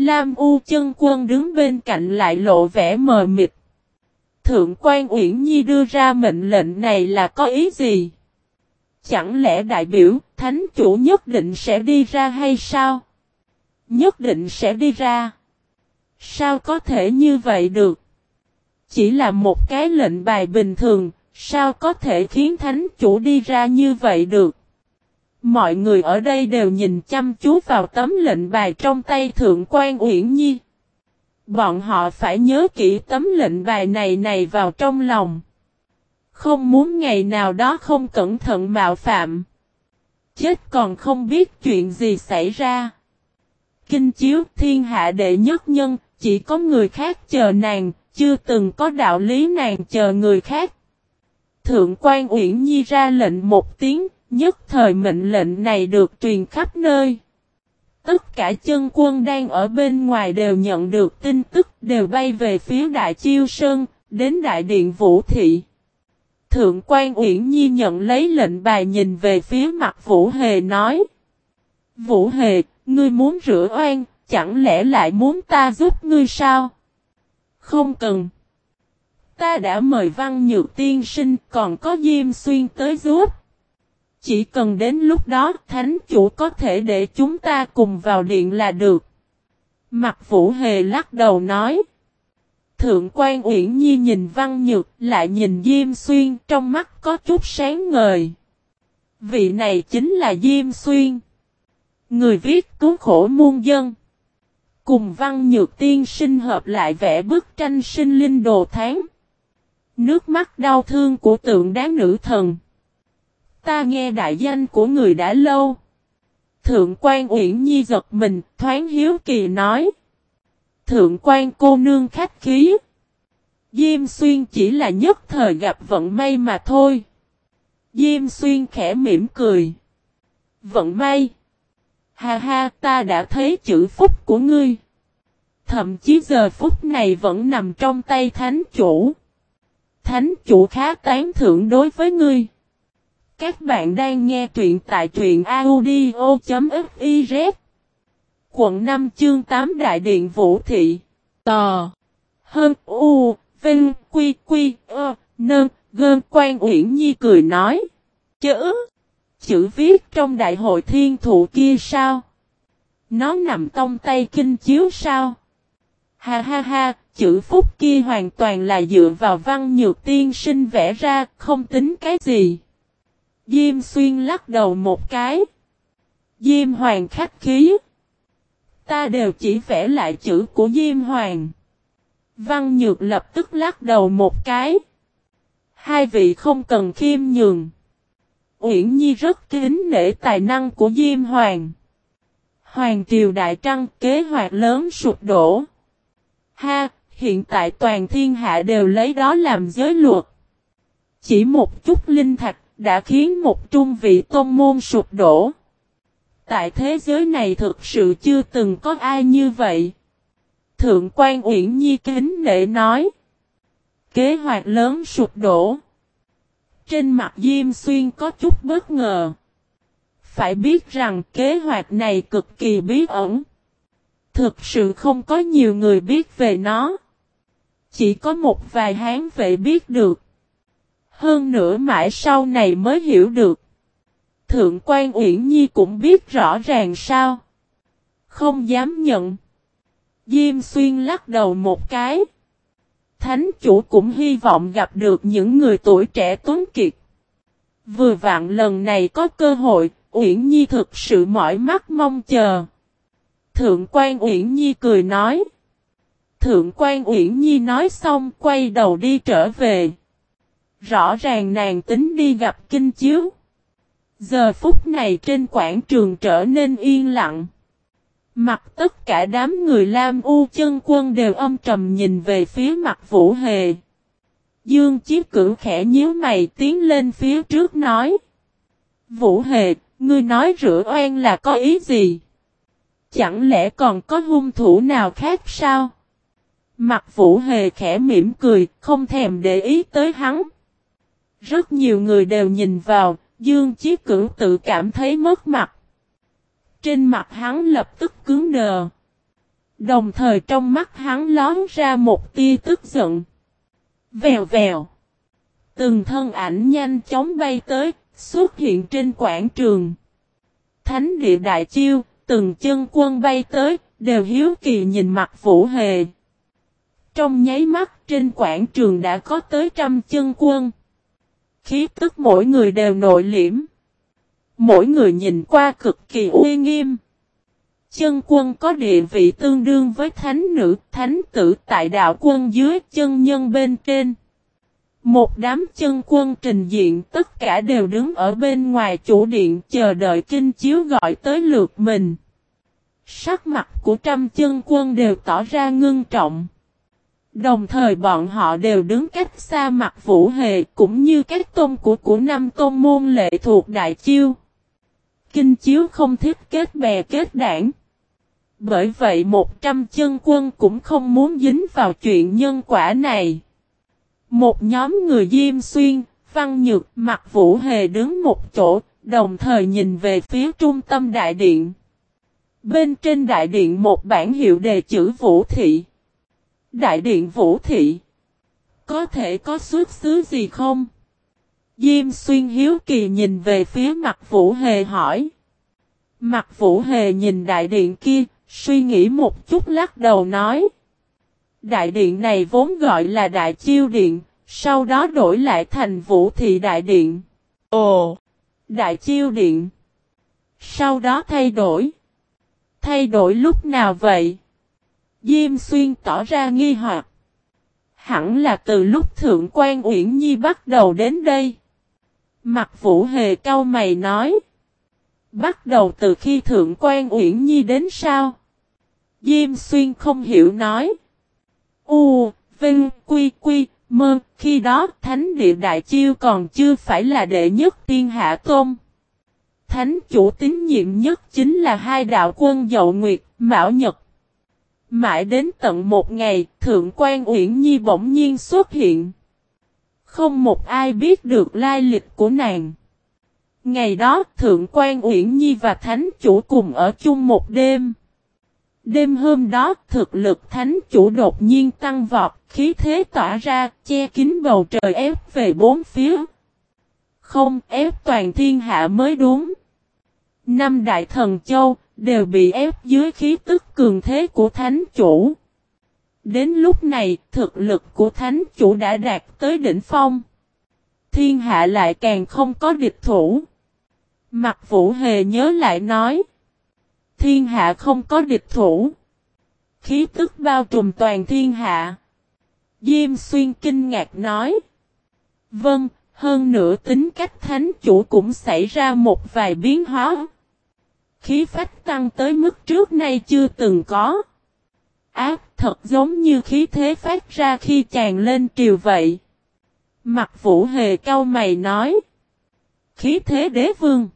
Lam U chân quân đứng bên cạnh lại lộ vẻ mờ mịt. Thượng quan Uyển Nhi đưa ra mệnh lệnh này là có ý gì? Chẳng lẽ đại biểu, thánh chủ nhất định sẽ đi ra hay sao? Nhất định sẽ đi ra. Sao có thể như vậy được? Chỉ là một cái lệnh bài bình thường, sao có thể khiến thánh chủ đi ra như vậy được? Mọi người ở đây đều nhìn chăm chú vào tấm lệnh bài trong tay Thượng quan Uyển Nhi. Bọn họ phải nhớ kỹ tấm lệnh bài này này vào trong lòng. Không muốn ngày nào đó không cẩn thận mạo phạm. Chết còn không biết chuyện gì xảy ra. Kinh chiếu thiên hạ đệ nhất nhân, chỉ có người khác chờ nàng, chưa từng có đạo lý nàng chờ người khác. Thượng quan Uyển Nhi ra lệnh một tiếng, nhất thời mệnh lệnh này được truyền khắp nơi. Tất cả chân quân đang ở bên ngoài đều nhận được tin tức đều bay về phía Đại Chiêu Sơn, đến Đại Điện Vũ Thị. Thượng quan Uyển Nhi nhận lấy lệnh bài nhìn về phía mặt Vũ Hề nói. Vũ Hề, ngươi muốn rửa oan, chẳng lẽ lại muốn ta giúp ngươi sao? Không cần. Ta đã mời văn nhược tiên sinh còn có Diêm Xuyên tới giúp. Chỉ cần đến lúc đó thánh chủ có thể để chúng ta cùng vào điện là được. Mặt Vũ Hề lắc đầu nói. Thượng quan Uyển Nhi nhìn Văn Nhược, lại nhìn Diêm Xuyên, trong mắt có chút sáng ngời. Vị này chính là Diêm Xuyên. Người viết cứu khổ muôn dân. Cùng Văn Nhược tiên sinh hợp lại vẽ bức tranh sinh linh đồ tháng. Nước mắt đau thương của tượng đáng nữ thần. Ta nghe đại danh của người đã lâu. Thượng quan Uyển Nhi giật mình, thoáng hiếu kỳ nói. Thượng quan cô nương khách khí. Diêm xuyên chỉ là nhất thời gặp vận may mà thôi. Diêm xuyên khẽ mỉm cười. Vận may. Ha ha ta đã thấy chữ phúc của ngươi. Thậm chí giờ phút này vẫn nằm trong tay thánh chủ. Thánh chủ khá tán thưởng đối với ngươi. Các bạn đang nghe truyện tại truyện audio.fiz Quận 5 chương 8 Đại Điện Vũ Thị. Tò. Hơn U, Vinh, Quy Quy, Ơ Nơn Gơn Quan Uyển Nhi cười nói. Chữ Chữ viết trong đại hội thiên thụ kia sao? Nó nằm trong tay kinh chiếu sao? Ha ha ha, Chữ phúc kia hoàn toàn là dựa vào văn nhược tiên sinh vẽ ra, không tính cái gì. Diêm xuyên lắc đầu một cái. Diêm hoàng khách khí. Ta đều chỉ vẽ lại chữ của Diêm hoàng. Văn nhược lập tức lắc đầu một cái. Hai vị không cần khiêm nhường. Uyển Nhi rất kính nể tài năng của Diêm Hoàng. Hoàng triều đại trăng kế hoạch lớn sụp đổ. Ha, hiện tại toàn thiên hạ đều lấy đó làm giới luật. Chỉ một chút linh thạch đã khiến một trung vị tôn môn sụp đổ. Tại thế giới này thực sự chưa từng có ai như vậy. Thượng quan Uyển Nhi kính nể nói. Kế hoạch lớn sụp đổ. Trên mặt Diêm Xuyên có chút bất ngờ. Phải biết rằng kế hoạch này cực kỳ bí ẩn. Thực sự không có nhiều người biết về nó. Chỉ có một vài hán vệ biết được. Hơn nữa mãi sau này mới hiểu được. Thượng quan Uyển Nhi cũng biết rõ ràng sao. Không dám nhận. Diêm xuyên lắc đầu một cái. Thánh chủ cũng hy vọng gặp được những người tuổi trẻ tuấn kiệt. Vừa vặn lần này có cơ hội, Uyển Nhi thực sự mỏi mắt mong chờ. Thượng quan Uyển Nhi cười nói. Thượng quan Uyển Nhi nói xong quay đầu đi trở về. Rõ ràng nàng tính đi gặp kinh chiếu. Giờ phút này trên quảng trường trở nên yên lặng. Mặt tất cả đám người Lam U chân quân đều âm trầm nhìn về phía mặt Vũ Hề. Dương Chiếc cử khẽ nhíu mày tiến lên phía trước nói. Vũ Hề, ngươi nói rửa oan là có ý gì? Chẳng lẽ còn có hung thủ nào khác sao? Mặt Vũ Hề khẽ mỉm cười, không thèm để ý tới hắn. Rất nhiều người đều nhìn vào, Dương Chí Cửu tự cảm thấy mất mặt. Trên mặt hắn lập tức cứng đờ. Đồng thời trong mắt hắn lón ra một tia tức giận. Vèo vèo. Từng thân ảnh nhanh chóng bay tới, xuất hiện trên quảng trường. Thánh địa đại chiêu, từng chân quân bay tới, đều hiếu kỳ nhìn mặt Vũ Hề. Trong nháy mắt trên quảng trường đã có tới trăm chân quân. Khí tức mỗi người đều nội liễm. Mỗi người nhìn qua cực kỳ uy nghiêm. Chân quân có địa vị tương đương với thánh nữ, thánh tử tại đạo quân dưới chân nhân bên trên. Một đám chân quân trình diện tất cả đều đứng ở bên ngoài chủ điện chờ đợi kinh chiếu gọi tới lượt mình. Sắc mặt của trăm chân quân đều tỏ ra ngưng trọng. Đồng thời bọn họ đều đứng cách xa mặt vũ hề cũng như các tôn của của năm tôn môn lệ thuộc đại chiêu. Kinh chiếu không thích kết bè kết đảng. Bởi vậy một trăm chân quân cũng không muốn dính vào chuyện nhân quả này. Một nhóm người diêm xuyên, văn nhược, mặt vũ hề đứng một chỗ, đồng thời nhìn về phía trung tâm đại điện. Bên trên đại điện một bản hiệu đề chữ vũ thị. Đại điện vũ thị. Có thể có xuất xứ gì không? Diêm xuyên hiếu kỳ nhìn về phía mặt vũ hề hỏi. Mặt vũ hề nhìn đại điện kia, suy nghĩ một chút lắc đầu nói. Đại điện này vốn gọi là đại chiêu điện, sau đó đổi lại thành vũ thị đại điện. Ồ! Đại chiêu điện. Sau đó thay đổi. Thay đổi lúc nào vậy? Diêm xuyên tỏ ra nghi hoặc. Hẳn là từ lúc Thượng quan Uyển Nhi bắt đầu đến đây. Mặt vũ hề cau mày nói. Bắt đầu từ khi Thượng quan Uyển Nhi đến sao? Diêm xuyên không hiểu nói. U, Vinh, Quy, Quy, Mơ, khi đó Thánh Địa Đại Chiêu còn chưa phải là đệ nhất tiên hạ tôn. Thánh chủ tín nhiệm nhất chính là hai đạo quân Dậu Nguyệt, Mão Nhật. Mãi đến tận một ngày, Thượng quan Uyển Nhi bỗng nhiên xuất hiện. Không một ai biết được lai lịch của nàng. Ngày đó, Thượng quan Uyển Nhi và Thánh chủ cùng ở chung một đêm. Đêm hôm đó, thực lực Thánh chủ đột nhiên tăng vọt, khí thế tỏa ra, che kín bầu trời ép về bốn phía. Không ép toàn thiên hạ mới đúng. Năm đại thần châu, đều bị ép dưới khí tức cường thế của thánh chủ. Đến lúc này, thực lực của thánh chủ đã đạt tới đỉnh phong. Thiên hạ lại càng không có địch thủ. Mặt vũ hề nhớ lại nói. Thiên hạ không có địch thủ. Khí tức bao trùm toàn thiên hạ. Diêm xuyên kinh ngạc nói. Vâng, hơn nữa tính cách thánh chủ cũng xảy ra một vài biến hóa. Khí phách tăng tới mức trước nay chưa từng có. Ác thật giống như khí thế phát ra khi chàng lên triều vậy. Mặt vũ hề cao mày nói. Khí thế đế vương.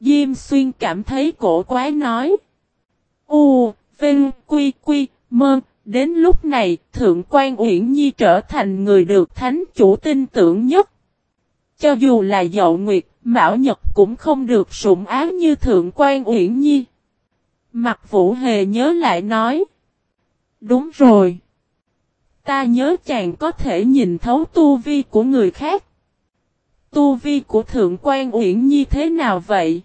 Diêm xuyên cảm thấy cổ quái nói. U, Vinh, Quy, Quy, Mơ, đến lúc này, Thượng quan Uyển Nhi trở thành người được thánh chủ tin tưởng nhất. Cho dù là dậu nguyệt, Mão Nhật cũng không được sủng áo như Thượng quan Uyển Nhi. Mặt Vũ Hề nhớ lại nói. Đúng rồi. Ta nhớ chàng có thể nhìn thấu tu vi của người khác. Tu vi của Thượng quan Uyển Nhi thế nào vậy?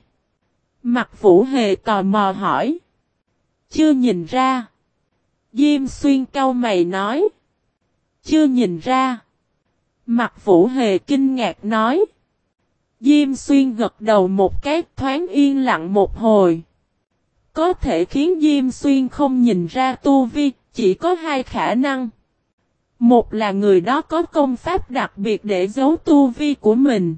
Mặt Vũ Hề tò mò hỏi. Chưa nhìn ra. Diêm xuyên cau mày nói. Chưa nhìn ra. Mặt Vũ Hề kinh ngạc nói. Diêm xuyên gật đầu một cái thoáng yên lặng một hồi. Có thể khiến Diêm xuyên không nhìn ra tu vi, chỉ có hai khả năng. Một là người đó có công pháp đặc biệt để giấu tu vi của mình.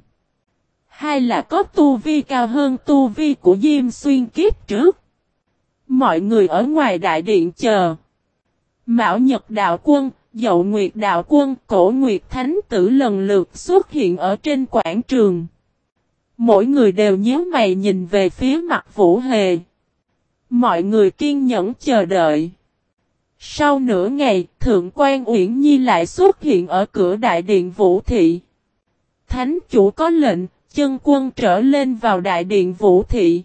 Hai là có tu vi cao hơn tu vi của Diêm Xuyên kiếp trước. Mọi người ở ngoài đại điện chờ. Mão Nhật Đạo Quân, Dậu Nguyệt Đạo Quân, Cổ Nguyệt Thánh Tử lần lượt xuất hiện ở trên quảng trường. Mỗi người đều nhíu mày nhìn về phía mặt Vũ Hề. Mọi người kiên nhẫn chờ đợi. Sau nửa ngày, Thượng quan Uyển Nhi lại xuất hiện ở cửa đại điện Vũ Thị. Thánh chủ có lệnh, chân quân trở lên vào đại điện Vũ Thị.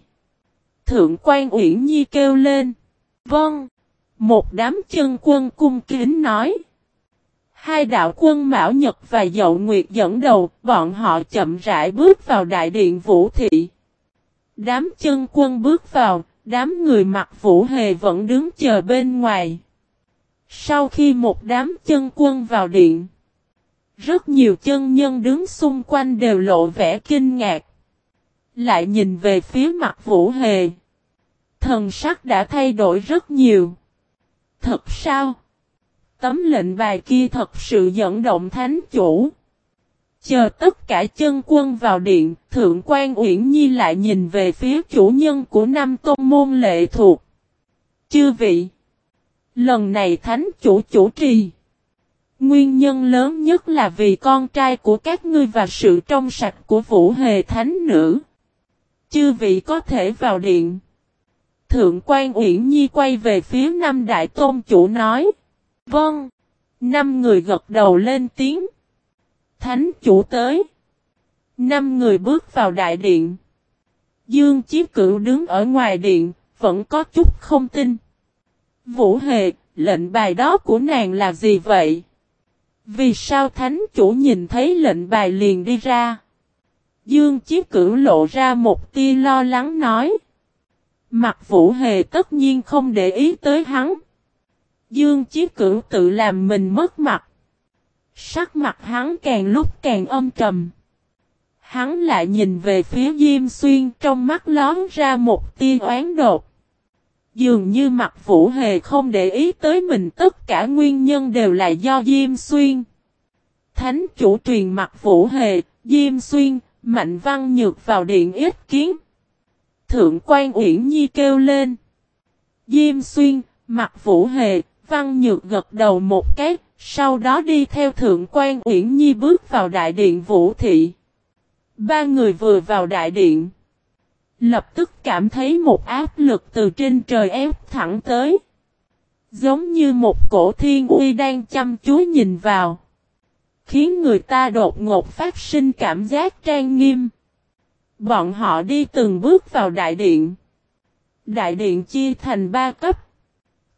Thượng quan Uyển Nhi kêu lên. Vâng. Một đám chân quân cung kính nói. Hai đạo quân Mão Nhật và Dậu Nguyệt dẫn đầu, bọn họ chậm rãi bước vào đại điện Vũ Thị. Đám chân quân bước vào, đám người mặc Vũ Hề vẫn đứng chờ bên ngoài. Sau khi một đám chân quân vào điện, rất nhiều chân nhân đứng xung quanh đều lộ vẻ kinh ngạc. Lại nhìn về phía mặt Vũ Hề. Thần sắc đã thay đổi rất nhiều. Thật sao? Tấm lệnh bài kia thật sự dẫn động thánh chủ. Chờ tất cả chân quân vào điện, Thượng quan Uyển Nhi lại nhìn về phía chủ nhân của năm tôn môn lệ thuộc. Chư vị! Lần này thánh chủ chủ trì. Nguyên nhân lớn nhất là vì con trai của các ngươi và sự trong sạch của vũ hề thánh nữ. Chư vị có thể vào điện. Thượng quan Uyển Nhi quay về phía năm đại tôn chủ nói. Vâng. Năm người gật đầu lên tiếng. Thánh chủ tới. Năm người bước vào đại điện. Dương Chí Cửu đứng ở ngoài điện, vẫn có chút không tin. Vũ Hề, lệnh bài đó của nàng là gì vậy? Vì sao thánh chủ nhìn thấy lệnh bài liền đi ra? Dương Chí Cửu lộ ra một tia lo lắng nói. Mặt Vũ Hề tất nhiên không để ý tới hắn. Dương Chí Cửu tự làm mình mất mặt. Sắc mặt hắn càng lúc càng âm trầm. Hắn lại nhìn về phía Diêm Xuyên trong mắt lón ra một tia oán đột. Dường như mặt Vũ Hề không để ý tới mình tất cả nguyên nhân đều là do Diêm Xuyên. Thánh chủ truyền mặt Vũ Hề, Diêm Xuyên, Mạnh Văn Nhược vào điện ít kiến. Thượng quan Uyển Nhi kêu lên. Diêm Xuyên, mặt Vũ Hề, Văn Nhược gật đầu một cái, sau đó đi theo Thượng quan Uyển Nhi bước vào đại điện Vũ Thị. Ba người vừa vào đại điện. Lập tức cảm thấy một áp lực từ trên trời ép thẳng tới. Giống như một cổ thiên uy đang chăm chú nhìn vào. Khiến người ta đột ngột phát sinh cảm giác trang nghiêm. Bọn họ đi từng bước vào đại điện. Đại điện chia thành ba cấp.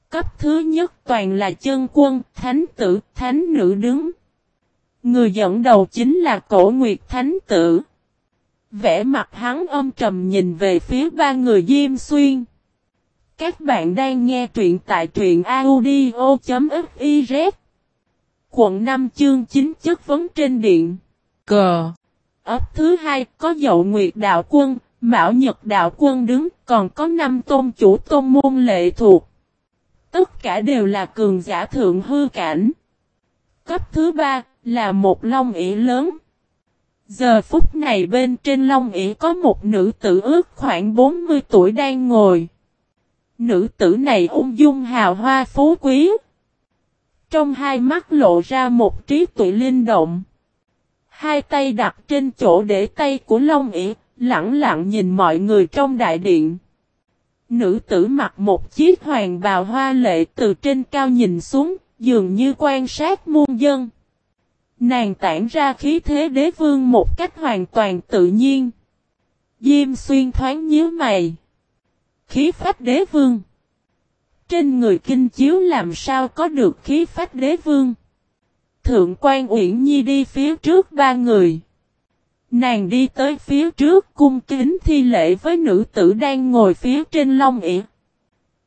Cấp thứ nhất toàn là chân quân, thánh tử, thánh nữ đứng. Người dẫn đầu chính là cổ nguyệt thánh tử. Vẽ mặt hắn âm trầm nhìn về phía ba người Diêm Xuyên. Các bạn đang nghe truyện tại truyện audio.fiz. Quận 5 chương 9 chất vấn trên điện. Cờ. Ấp thứ hai có dậu nguyệt đạo quân, Mão Nhật đạo quân đứng, còn có năm tôn chủ tôn môn lệ thuộc. Tất cả đều là cường giả thượng hư cảnh. Cấp thứ ba là một long ỉ lớn. Giờ phút này bên trên long ỉ có một nữ tử ước khoảng 40 tuổi đang ngồi. Nữ tử này ung dung hào hoa phú quý. Trong hai mắt lộ ra một trí tuệ linh động. Hai tay đặt trên chỗ để tay của Long ỉ, lặng lặng nhìn mọi người trong đại điện. Nữ tử mặc một chiếc hoàng bào hoa lệ từ trên cao nhìn xuống, dường như quan sát muôn dân. Nàng tản ra khí thế đế vương một cách hoàn toàn tự nhiên. Diêm xuyên thoáng nhíu mày. Khí phách đế vương. Trên người kinh chiếu làm sao có được khí phách đế vương. Thượng quan Uyển Nhi đi phía trước ba người. Nàng đi tới phía trước cung kính thi lễ với nữ tử đang ngồi phía trên long ỉa.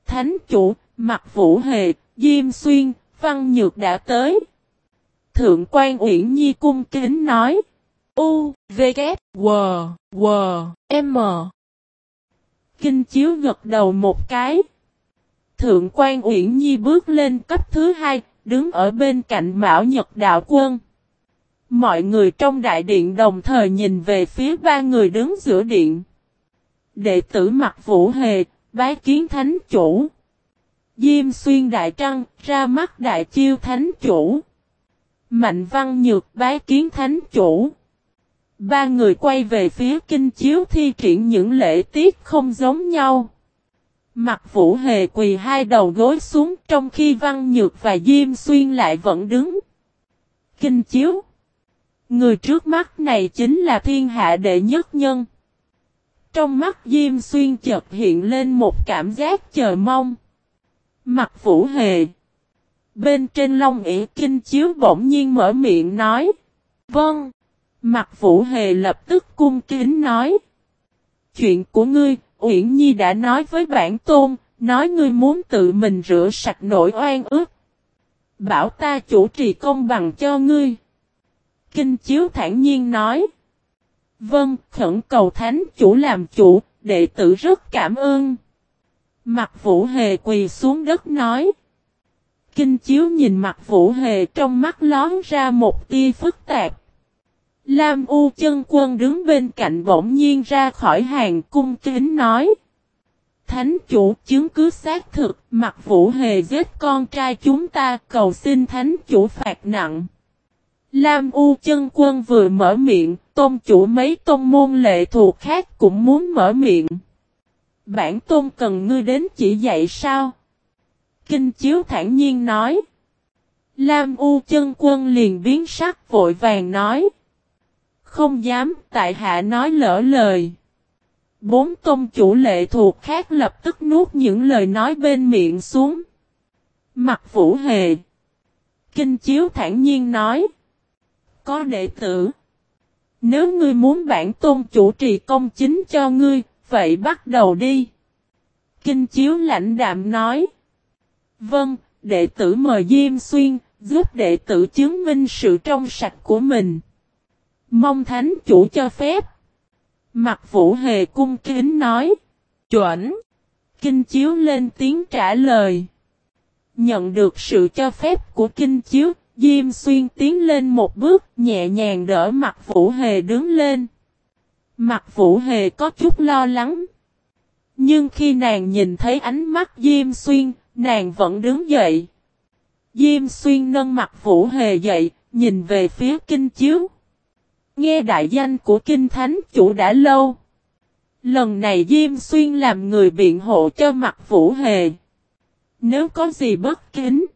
Thánh chủ, mặt vũ hề, diêm xuyên, văn nhược đã tới. Thượng quan Uyển Nhi cung kính nói. U, V, K, W, W, M. Kinh chiếu gật đầu một cái. Thượng quan Uyển Nhi bước lên cấp thứ hai, đứng ở bên cạnh Mão Nhật Đạo Quân. Mọi người trong đại điện đồng thời nhìn về phía ba người đứng giữa điện. Đệ tử mặc vũ hề, bái kiến thánh chủ. Diêm xuyên đại trăng, ra mắt đại chiêu thánh chủ. Mạnh văn nhược bái kiến thánh chủ. Ba người quay về phía kinh chiếu thi triển những lễ tiết không giống nhau. Mặt vũ hề quỳ hai đầu gối xuống trong khi văn nhược và diêm xuyên lại vẫn đứng. Kinh chiếu. Người trước mắt này chính là thiên hạ đệ nhất nhân. Trong mắt Diêm Xuyên chợt hiện lên một cảm giác chờ mong. Mặt vũ hề. Bên trên long ỉ kinh chiếu bỗng nhiên mở miệng nói. Vâng. Mặt vũ hề lập tức cung kính nói. Chuyện của ngươi, Uyển Nhi đã nói với bản tôn, nói ngươi muốn tự mình rửa sạch nỗi oan ức. Bảo ta chủ trì công bằng cho ngươi. Kinh chiếu thản nhiên nói. Vâng, khẩn cầu thánh chủ làm chủ, đệ tử rất cảm ơn. Mặt vũ hề quỳ xuống đất nói. Kinh chiếu nhìn mặt vũ hề trong mắt lón ra một tia phức tạp. Lam U chân quân đứng bên cạnh bỗng nhiên ra khỏi hàng cung kính nói. Thánh chủ chứng cứ xác thực, mặt vũ hề giết con trai chúng ta cầu xin thánh chủ phạt nặng. Lam U chân quân vừa mở miệng, tôn chủ mấy tôn môn lệ thuộc khác cũng muốn mở miệng. Bản tôn cần ngươi đến chỉ dạy sao? Kinh chiếu thản nhiên nói. Lam U chân quân liền biến sắc vội vàng nói. Không dám, tại hạ nói lỡ lời. Bốn tôn chủ lệ thuộc khác lập tức nuốt những lời nói bên miệng xuống. Mặt vũ hề. Kinh chiếu thản nhiên nói. Có đệ tử. Nếu ngươi muốn bản tôn chủ trì công chính cho ngươi, vậy bắt đầu đi. Kinh chiếu lãnh đạm nói. Vâng, đệ tử mời Diêm Xuyên, giúp đệ tử chứng minh sự trong sạch của mình. Mong thánh chủ cho phép. Mặt vũ hề cung kính nói. Chuẩn. Kinh chiếu lên tiếng trả lời. Nhận được sự cho phép của kinh chiếu, Diêm xuyên tiến lên một bước nhẹ nhàng đỡ mặt vũ hề đứng lên. Mặt vũ hề có chút lo lắng. Nhưng khi nàng nhìn thấy ánh mắt Diêm xuyên, nàng vẫn đứng dậy. Diêm xuyên nâng mặt vũ hề dậy, nhìn về phía kinh chiếu. Nghe đại danh của kinh thánh chủ đã lâu. Lần này Diêm Xuyên làm người biện hộ cho mặt vũ hề. Nếu có gì bất kính.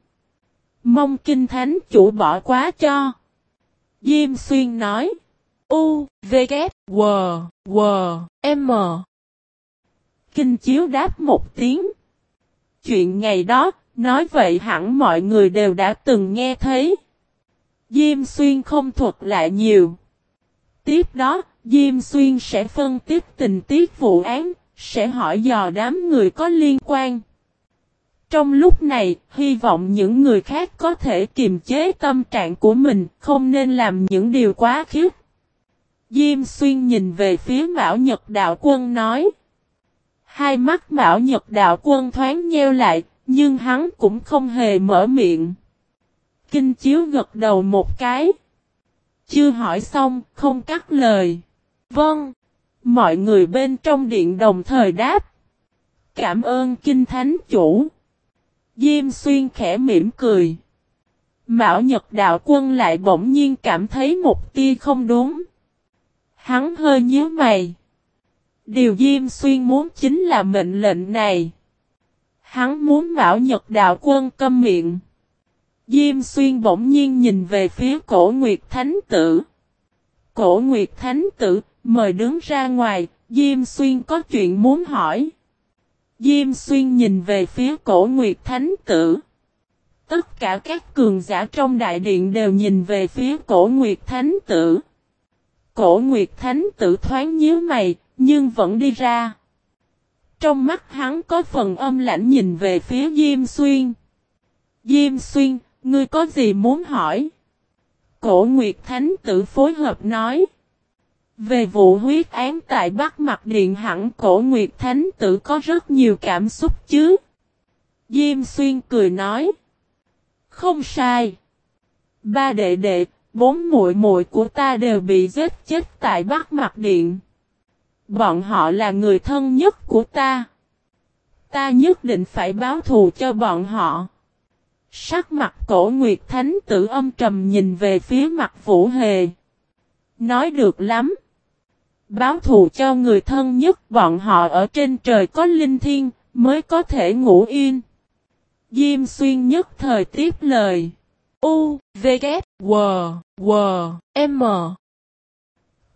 Mong kinh thánh chủ bỏ quá cho. Diêm Xuyên nói. U, V, K, W, W, M. Kinh chiếu đáp một tiếng. Chuyện ngày đó, nói vậy hẳn mọi người đều đã từng nghe thấy. Diêm Xuyên không thuật lại nhiều. Tiếp đó, Diêm Xuyên sẽ phân tích tình tiết vụ án, sẽ hỏi dò đám người có liên quan. Trong lúc này, hy vọng những người khác có thể kiềm chế tâm trạng của mình, không nên làm những điều quá khiếp. Diêm Xuyên nhìn về phía Mão Nhật Đạo Quân nói. Hai mắt Mão Nhật Đạo Quân thoáng nheo lại, nhưng hắn cũng không hề mở miệng. Kinh Chiếu gật đầu một cái. Chưa hỏi xong, không cắt lời. Vâng. Mọi người bên trong điện đồng thời đáp. Cảm ơn kinh thánh chủ. Diêm xuyên khẽ mỉm cười. Mạo Nhật Đạo Quân lại bỗng nhiên cảm thấy một tia không đúng. Hắn hơi nhíu mày. Điều Diêm Xuyên muốn chính là mệnh lệnh này. Hắn muốn Mạo Nhật Đạo Quân câm miệng. Diêm xuyên bỗng nhiên nhìn về phía cổ Nguyệt Thánh Tử. Cổ Nguyệt Thánh Tử, mời đứng ra ngoài, Diêm xuyên có chuyện muốn hỏi. Diêm xuyên nhìn về phía cổ Nguyệt Thánh Tử. Tất cả các cường giả trong đại điện đều nhìn về phía cổ Nguyệt Thánh Tử. Cổ Nguyệt Thánh Tử thoáng nhíu mày, nhưng vẫn đi ra. Trong mắt hắn có phần âm lãnh nhìn về phía Diêm Xuyên. Diêm Xuyên, Ngươi có gì muốn hỏi? Cổ Nguyệt Thánh tử phối hợp nói. Về vụ huyết án tại Bắc Mặt Điện hẳn cổ Nguyệt Thánh tử có rất nhiều cảm xúc chứ. Diêm Xuyên cười nói. Không sai. Ba đệ đệ, bốn muội muội của ta đều bị giết chết tại Bắc Mặt Điện. Bọn họ là người thân nhất của ta. Ta nhất định phải báo thù cho bọn họ. Sắc mặt cổ Nguyệt Thánh tử âm trầm nhìn về phía mặt Vũ Hề. Nói được lắm. Báo thù cho người thân nhất bọn họ ở trên trời có linh thiên, mới có thể ngủ yên. Diêm xuyên nhất thời tiếp lời. U, V, K, W, W, M.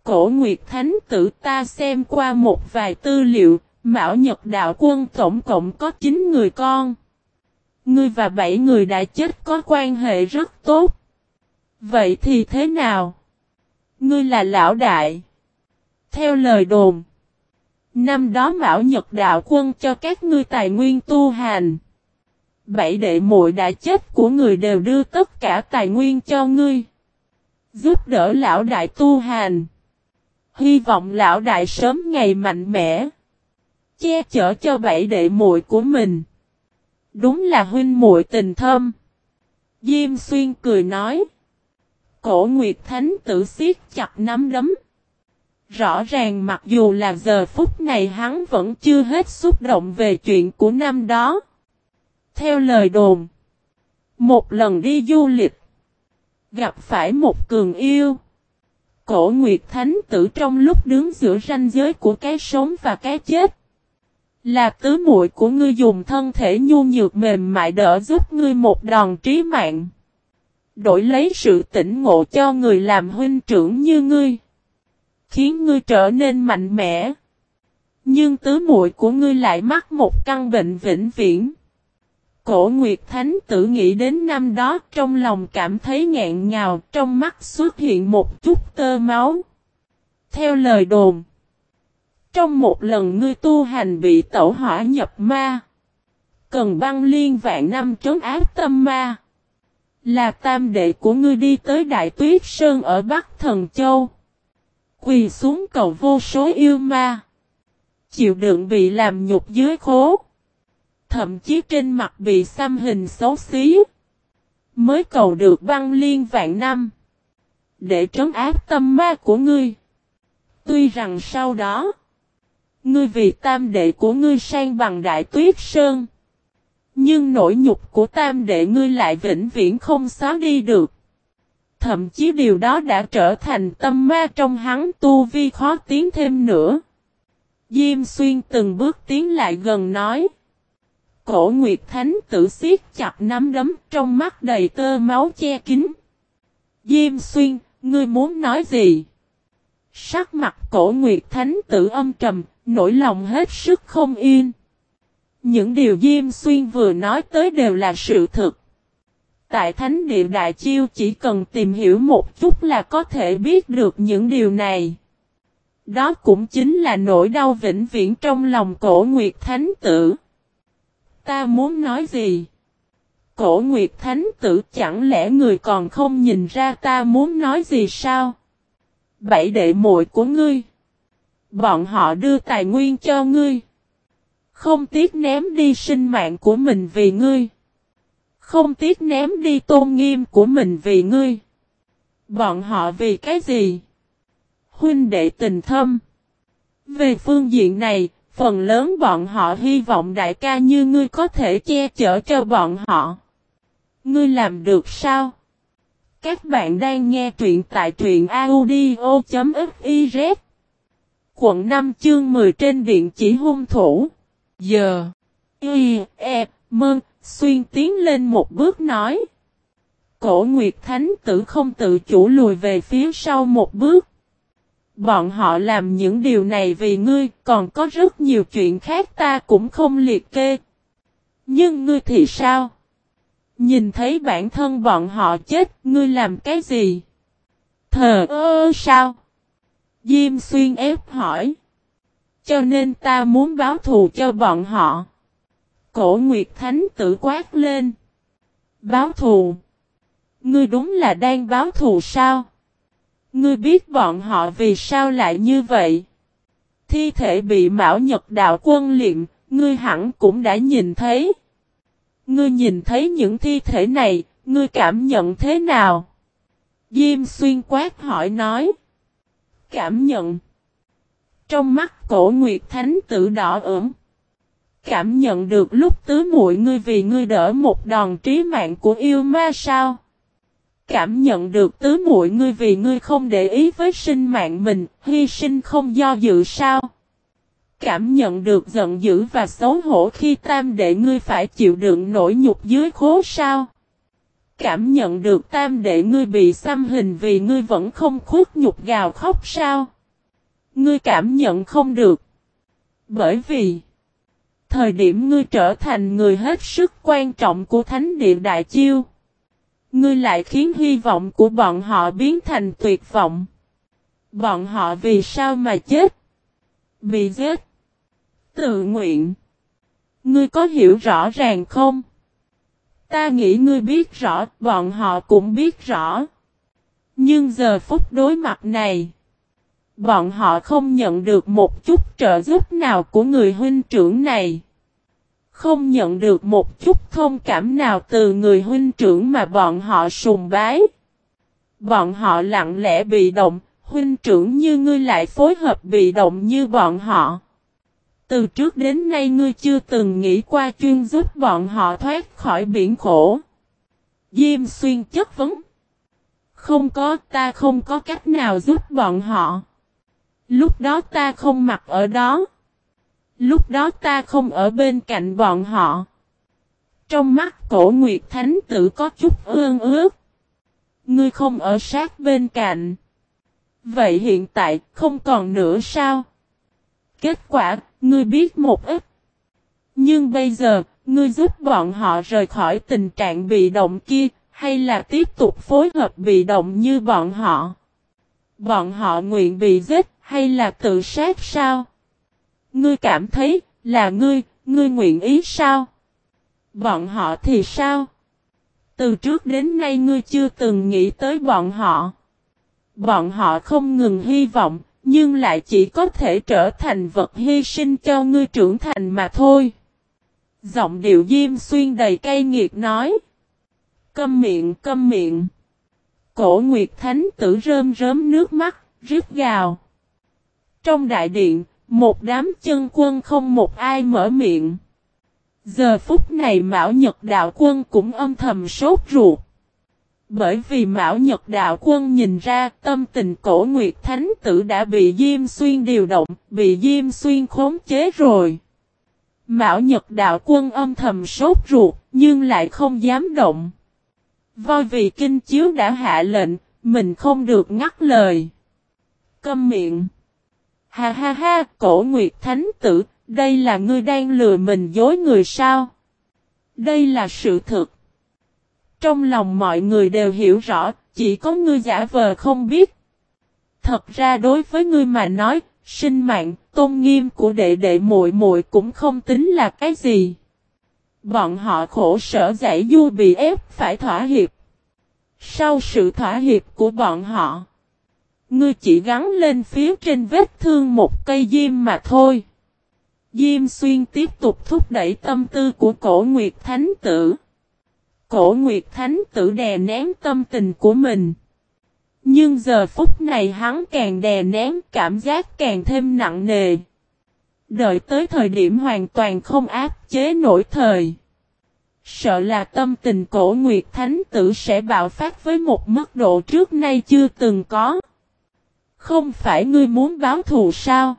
Cổ Nguyệt Thánh tử ta xem qua một vài tư liệu, Mão Nhật Đạo Quân tổng cộng có 9 người con. Ngươi và bảy người đã chết có quan hệ rất tốt. Vậy thì thế nào? Ngươi là lão đại. Theo lời đồn. Năm đó Mão Nhật Đạo Quân cho các ngươi tài nguyên tu hành. Bảy đệ muội đã chết, của người đều đưa tất cả tài nguyên cho ngươi. Giúp đỡ lão đại tu hành. Hy vọng lão đại sớm ngày mạnh mẽ. Che chở cho bảy đệ muội của mình. Đúng là huynh muội tình thâm. Diêm xuyên cười nói. Cổ Nguyệt Thánh tử siết chặt nắm đấm. Rõ ràng mặc dù là giờ phút này hắn vẫn chưa hết xúc động về chuyện của năm đó. Theo lời đồn. Một lần đi du lịch. Gặp phải một cường yêu. Cổ Nguyệt Thánh tử trong lúc đứng giữa ranh giới của cái sống và cái chết. Là tứ muội của ngươi dùng thân thể nhu nhược mềm mại đỡ giúp ngươi một đòn trí mạng. Đổi lấy sự tỉnh ngộ cho người làm huynh trưởng như ngươi. Khiến ngươi trở nên mạnh mẽ. Nhưng tứ muội của ngươi lại mắc một căn bệnh vĩnh viễn. Cổ Nguyệt Thánh tử nghĩ đến năm đó, trong lòng cảm thấy ngẹn ngào, trong mắt xuất hiện một chút tơ máu. Theo lời đồn. Trong một lần ngươi tu hành bị tẩu hỏa nhập ma. Cần băng liên vạn năm trấn áp tâm ma. Là tam đệ của ngươi đi tới Đại Tuyết Sơn ở Bắc Thần Châu. Quỳ xuống cầu vô số yêu ma. Chịu đựng bị làm nhục dưới khố. Thậm chí trên mặt bị xăm hình xấu xí. Mới cầu được băng liên vạn năm. Để trấn áp tâm ma của ngươi. Tuy rằng sau đó. Ngươi vì tam đệ của ngươi sang bằng đại tuyết sơn. Nhưng nỗi nhục của tam đệ ngươi lại vĩnh viễn không xóa đi được. Thậm chí điều đó đã trở thành tâm ma trong hắn tu vi khó tiến thêm nữa. Diêm xuyên từng bước tiến lại gần nói. Cổ Nguyệt Thánh tử siết chặt nắm đấm trong mắt đầy tơ máu che kín. Diêm xuyên, ngươi muốn nói gì? Sắc mặt cổ Nguyệt Thánh tử âm trầm, nỗi lòng hết sức không yên. Những điều Diêm Xuyên vừa nói tới đều là sự thực. Tại Thánh Địa Đại Chiêu chỉ cần tìm hiểu một chút là có thể biết được những điều này. Đó cũng chính là nỗi đau vĩnh viễn trong lòng cổ Nguyệt Thánh Tử. Ta muốn nói gì? Cổ Nguyệt Thánh Tử, chẳng lẽ người còn không nhìn ra ta muốn nói gì sao? Bảy đệ muội của ngươi. Bọn họ đưa tài nguyên cho ngươi. Không tiếc ném đi sinh mạng của mình vì ngươi. Không tiếc ném đi tôn nghiêm của mình vì ngươi. Bọn họ vì cái gì? Huynh đệ tình thâm. Về phương diện này, phần lớn bọn họ hy vọng đại ca như ngươi có thể che chở cho bọn họ. Ngươi làm được sao? Các bạn đang nghe truyện tại truyện audio.fiz Quận 5 chương 10 trên điện chỉ hung thủ. Giờ. Y, E, Mơn, xuyên tiến lên một bước nói. Cổ Nguyệt Thánh tử không tự chủ lùi về phía sau một bước. Bọn họ làm những điều này vì ngươi, còn có rất nhiều chuyện khác ta cũng không liệt kê. Nhưng ngươi thì sao? Nhìn thấy bản thân bọn họ chết, ngươi làm cái gì? Thờ ơ sao? Diêm xuyên ép hỏi. Cho nên ta muốn báo thù cho bọn họ. Cổ Nguyệt Thánh tử quát lên. Báo thù. Ngươi đúng là đang báo thù sao? Ngươi biết bọn họ vì sao lại như vậy? Thi thể bị Mão Nhật Đạo quân liệm, ngươi hẳn cũng đã nhìn thấy. Ngươi nhìn thấy những thi thể này, ngươi cảm nhận thế nào? Diêm xuyên quát hỏi nói. Cảm nhận. Trong mắt cổ Nguyệt Thánh tử đỏ ửng. Cảm nhận được lúc tứ muội ngươi vì ngươi đỡ một đòn trí mạng của yêu ma sao? Cảm nhận được tứ muội ngươi vì ngươi không để ý với sinh mạng mình, hy sinh không do dự sao? Cảm nhận được giận dữ và xấu hổ khi tam đệ ngươi phải chịu đựng nỗi nhục dưới khố sao? Cảm nhận được tam đệ ngươi bị xăm hình vì ngươi vẫn không khuất nhục gào khóc sao? Ngươi cảm nhận không được. Bởi vì Thời điểm ngươi trở thành người hết sức quan trọng của Thánh địa Đại Chiêu. Ngươi lại khiến hy vọng của bọn họ biến thành tuyệt vọng. Bọn họ vì sao mà chết? Bị giết. Tự nguyện. Ngươi có hiểu rõ ràng không? Ta nghĩ ngươi biết rõ, bọn họ cũng biết rõ. Nhưng giờ phút đối mặt này, bọn họ không nhận được một chút trợ giúp nào của người huynh trưởng này. Không nhận được một chút thông cảm nào từ người huynh trưởng mà bọn họ sùng bái. Bọn họ lặng lẽ bị động, huynh trưởng như ngươi lại phối hợp bị động như bọn họ. Từ trước đến nay ngươi chưa từng nghĩ qua chuyên giúp bọn họ thoát khỏi biển khổ. Diêm xuyên chất vấn. Không có, ta không có cách nào giúp bọn họ. Lúc đó ta không mặc ở đó. Lúc đó ta không ở bên cạnh bọn họ. Trong mắt cổ Nguyệt Thánh tử có chút ương ước. Ngươi không ở sát bên cạnh. Vậy hiện tại không còn nữa sao? Kết quả, ngươi biết một ít. Nhưng bây giờ, ngươi giúp bọn họ rời khỏi tình trạng bị động kia, hay là tiếp tục phối hợp bị động như bọn họ? Bọn họ nguyện bị giết, hay là tự sát sao? Ngươi cảm thấy, là ngươi, ngươi nguyện ý sao? Bọn họ thì sao? Từ trước đến nay ngươi chưa từng nghĩ tới bọn họ. Bọn họ không ngừng hy vọng, nhưng lại chỉ có thể trở thành vật hy sinh cho ngươi trưởng thành mà thôi. Giọng điệu diêm xuyên đầy cay nghiệt nói. Câm miệng, câm miệng. Cổ Nguyệt Thánh tử rơm rớm nước mắt, rít gào. Trong đại điện, một đám chân quân không một ai mở miệng. Giờ phút này Mão Nhật Đạo Quân cũng âm thầm sốt ruột. Bởi vì Mão Nhật Đạo Quân nhìn ra tâm tình cổ Nguyệt Thánh Tử đã bị Diêm Xuyên điều động, bị Diêm Xuyên khống chế rồi. Mão Nhật Đạo Quân âm thầm sốt ruột, nhưng lại không dám động. Voi vì kinh chiếu đã hạ lệnh, mình không được ngắt lời. Câm miệng. Ha ha ha, cổ Nguyệt Thánh Tử, đây là ngươi đang lừa mình dối người sao? Đây là sự thực. Trong lòng mọi người đều hiểu rõ, chỉ có ngươi giả vờ không biết. Thật ra đối với ngươi mà nói, sinh mạng, tôn nghiêm của đệ đệ muội muội cũng không tính là cái gì. Bọn họ khổ sở giải du bị ép phải thỏa hiệp. Sau sự thỏa hiệp của bọn họ, ngươi chỉ gắn lên phía trên vết thương một cây diêm mà thôi. Diêm xuyên tiếp tục thúc đẩy tâm tư của cổ Nguyệt Thánh Tử. Cổ Nguyệt Thánh Tử đè nén tâm tình của mình. Nhưng giờ phút này hắn càng đè nén cảm giác càng thêm nặng nề. Đợi tới thời điểm hoàn toàn không áp chế nổi thời. Sợ là tâm tình cổ Nguyệt Thánh Tử sẽ bạo phát với một mức độ trước nay chưa từng có. Không phải ngươi muốn báo thù sao?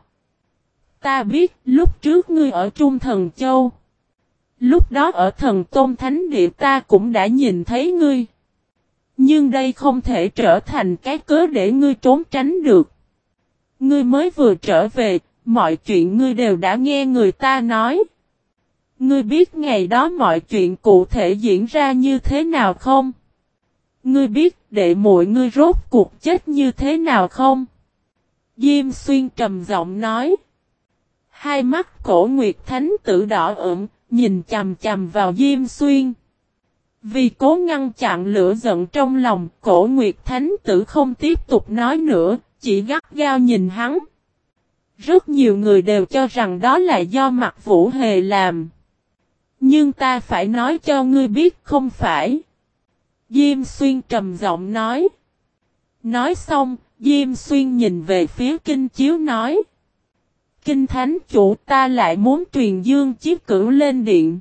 Ta biết lúc trước ngươi ở Trung Thần Châu. Lúc đó ở thần Tôn Thánh Địa ta cũng đã nhìn thấy ngươi. Nhưng đây không thể trở thành cái cớ để ngươi trốn tránh được. Ngươi mới vừa trở về, mọi chuyện ngươi đều đã nghe người ta nói. Ngươi biết ngày đó mọi chuyện cụ thể diễn ra như thế nào không? Ngươi biết đệ muội ngươi rốt cuộc chết như thế nào không? Diêm xuyên trầm giọng nói. Hai mắt cổ nguyệt thánh tử đỏ ửng, nhìn chầm chầm vào Diêm Xuyên. Vì cố ngăn chặn lửa giận trong lòng, cổ Nguyệt Thánh Tử không tiếp tục nói nữa, chỉ gắt gao nhìn hắn. Rất nhiều người đều cho rằng đó là do mặt vũ hề làm. Nhưng ta phải nói cho ngươi biết không phải. Diêm Xuyên trầm giọng nói. Nói xong, Diêm Xuyên nhìn về phía kinh chiếu nói. Kinh thánh chủ ta lại muốn truyền dương chiếc cửu lên điện.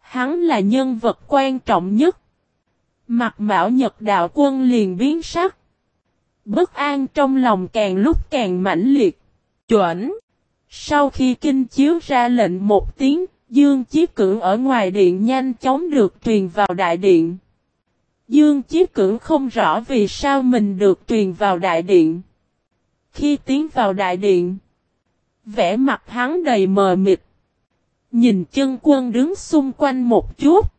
Hắn là nhân vật quan trọng nhất. Mặt mạo nhật đạo quân liền biến sắc. Bất an trong lòng càng lúc càng mãnh liệt. Chuẩn. Sau khi kinh chiếu ra lệnh một tiếng, Dương chiếc Cửu ở ngoài điện nhanh chóng được truyền vào đại điện. Dương Chí Cửu không rõ vì sao mình được truyền vào đại điện. Khi tiến vào đại điện, vẻ mặt hắn đầy mờ mịt. Nhìn chân quân đứng xung quanh một chút.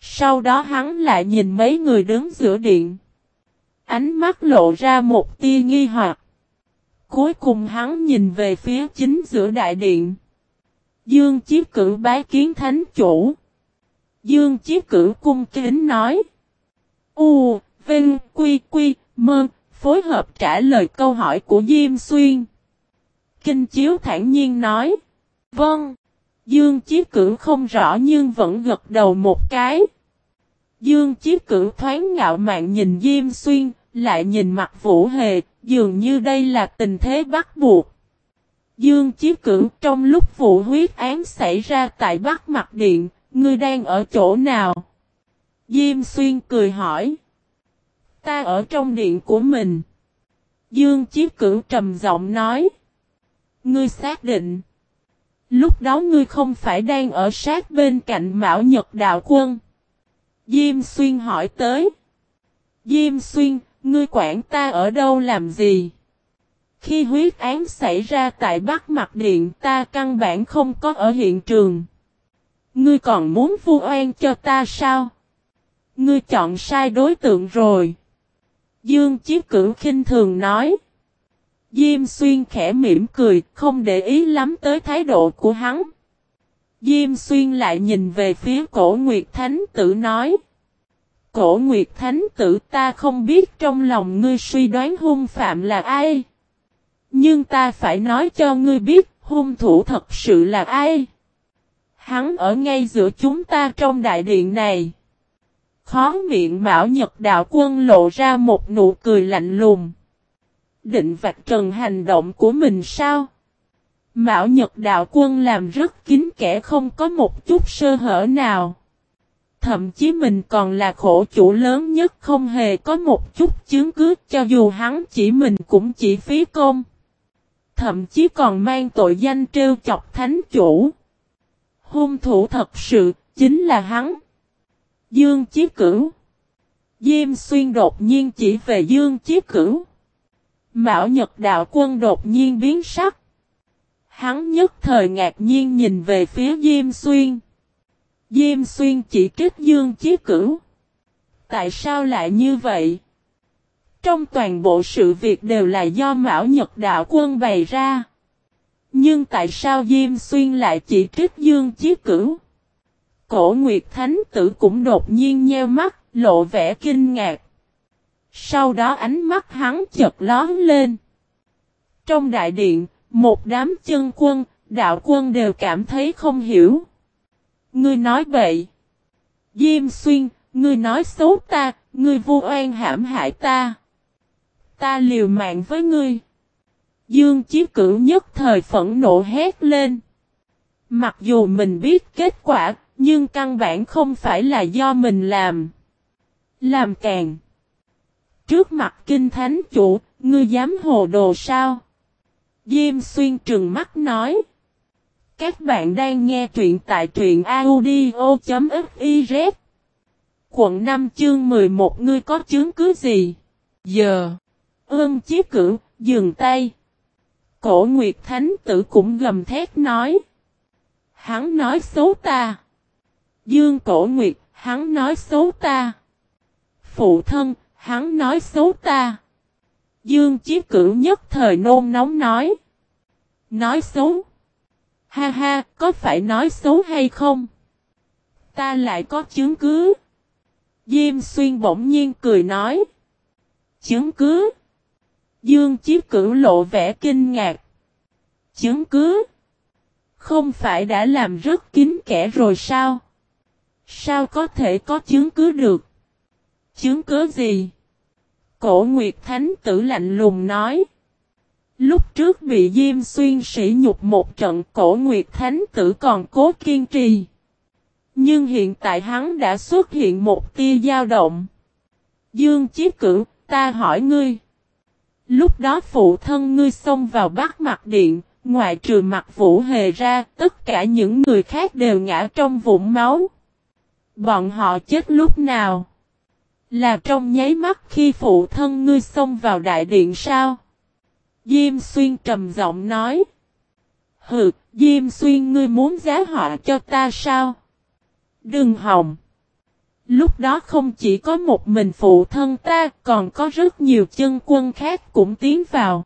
Sau đó hắn lại nhìn mấy người đứng giữa điện. Ánh mắt lộ ra một tia nghi hoặc. Cuối cùng hắn nhìn về phía chính giữa đại điện. Dương Chí Cửu bái kiến thánh chủ. Dương Chí Cửu cung kính nói. U, Vinh, Quy, Quy, Mơ, phối hợp trả lời câu hỏi của Diêm Xuyên. Kinh Chiếu thản nhiên nói. Vâng. Dương Chí Cử không rõ nhưng vẫn gật đầu một cái. Dương Chí Cử thoáng ngạo mạn nhìn Diêm Xuyên, lại nhìn mặt Vũ Hề, dường như đây là tình thế bắt buộc. Dương Chí Cửu trong lúc vụ huyết án xảy ra tại Bắc Mặt Điện, ngươi đang ở chỗ nào? Diêm Xuyên cười hỏi. Ta ở trong điện của mình. Dương Chí Cửu trầm giọng nói. Ngươi xác định. Lúc đó ngươi không phải đang ở sát bên cạnh Mão Nhật Đạo Quân. Diêm Xuyên hỏi tới. Diêm Xuyên, ngươi quản ta ở đâu làm gì? Khi huyết án xảy ra tại Bắc Mặt Điện ta căn bản không có ở hiện trường. Ngươi còn muốn vu oan cho ta sao? Ngươi chọn sai đối tượng rồi. Dương Chí Cửu khinh thường nói. Diêm Xuyên khẽ mỉm cười, không để ý lắm tới thái độ của hắn. Diêm Xuyên lại nhìn về phía cổ Nguyệt Thánh tử nói. Cổ Nguyệt Thánh tử ta không biết trong lòng ngươi suy đoán hung phạm là ai. Nhưng ta phải nói cho ngươi biết hung thủ thật sự là ai. Hắn ở ngay giữa chúng ta trong đại điện này. Khó miệng Mão Nhật Đạo Quân lộ ra một nụ cười lạnh lùng. Định vạch trần hành động của mình sao? Mão Nhật Đạo Quân làm rất kín kẻ không có một chút sơ hở nào. Thậm chí mình còn là khổ chủ lớn nhất không hề có một chút chứng cứ cho dù hắn chỉ mình cũng chỉ phí công. Thậm chí còn mang tội danh trêu chọc thánh chủ. Hung thủ thật sự chính là hắn. Dương Chí Cửu. Diêm Xuyên đột nhiên chỉ về Dương Chí Cửu. Mạo Nhật Đạo Quân đột nhiên biến sắc. Hắn nhất thời ngạc nhiên nhìn về phía Diêm Xuyên. Diêm Xuyên chỉ trích Dương Chí Cửu. Tại sao lại như vậy? Trong toàn bộ sự việc đều là do Mão Nhật Đạo Quân bày ra. Nhưng tại sao Diêm Xuyên lại chỉ trích Dương Chí Cửu? Cổ Nguyệt Thánh Tử cũng đột nhiên nheo mắt, lộ vẻ kinh ngạc. Sau đó ánh mắt hắn chợt lón lên. Trong đại điện, một đám chân quân, đạo quân đều cảm thấy không hiểu. Ngươi nói vậy. Diêm xuyên, ngươi nói xấu ta, ngươi vô oan hãm hại ta. Ta liều mạng với ngươi. Dương Chí Cửu nhất thời phẫn nộ hét lên. Mặc dù mình biết kết quả, nhưng căn bản không phải là do mình làm. Làm càng. Trước mặt kinh thánh chủ, ngươi dám hồ đồ sao? Diêm xuyên trừng mắt nói. Các bạn đang nghe truyện tại truyện audio.fiz Quận 5 chương 11 ngươi có chứng cứ gì? Giờ. Ưm chí cử, dừng tay. Cổ Nguyệt Thánh tử cũng gầm thét nói. Hắn nói xấu ta. Dương Cổ Nguyệt, hắn nói xấu ta. Phụ thân, hắn nói xấu ta. Dương Chí Cửu nhất thời nôn nóng nói. Nói xấu. Ha ha, có phải nói xấu hay không? Ta lại có chứng cứ. Diêm xuyên bỗng nhiên cười nói. Chứng cứ. Dương Chí Cửu lộ vẻ kinh ngạc. Chứng cứ. Không phải đã làm rất kín kẻ rồi sao? Sao có thể có chứng cứ được? Chứng cứ gì? Cổ Nguyệt Thánh tử lạnh lùng nói. Lúc trước bị Diêm Xuyên sỉ nhục một trận cổ Nguyệt Thánh tử còn cố kiên trì. Nhưng hiện tại hắn đã xuất hiện một tia dao động. Dương Chí Cửu, ta hỏi ngươi. Lúc đó phụ thân ngươi xông vào bắt mặt điện, ngoại trừ mặt vũ hề ra, tất cả những người khác đều ngã trong vũng máu. Bọn họ chết lúc nào? Là trong nháy mắt khi phụ thân ngươi xông vào đại điện sao? Diêm xuyên trầm giọng nói. Hừ, Diêm Xuyên ngươi muốn giá họa cho ta sao? Đừng hòng. Lúc đó không chỉ có một mình phụ thân ta, còn có rất nhiều chân quân khác cũng tiến vào.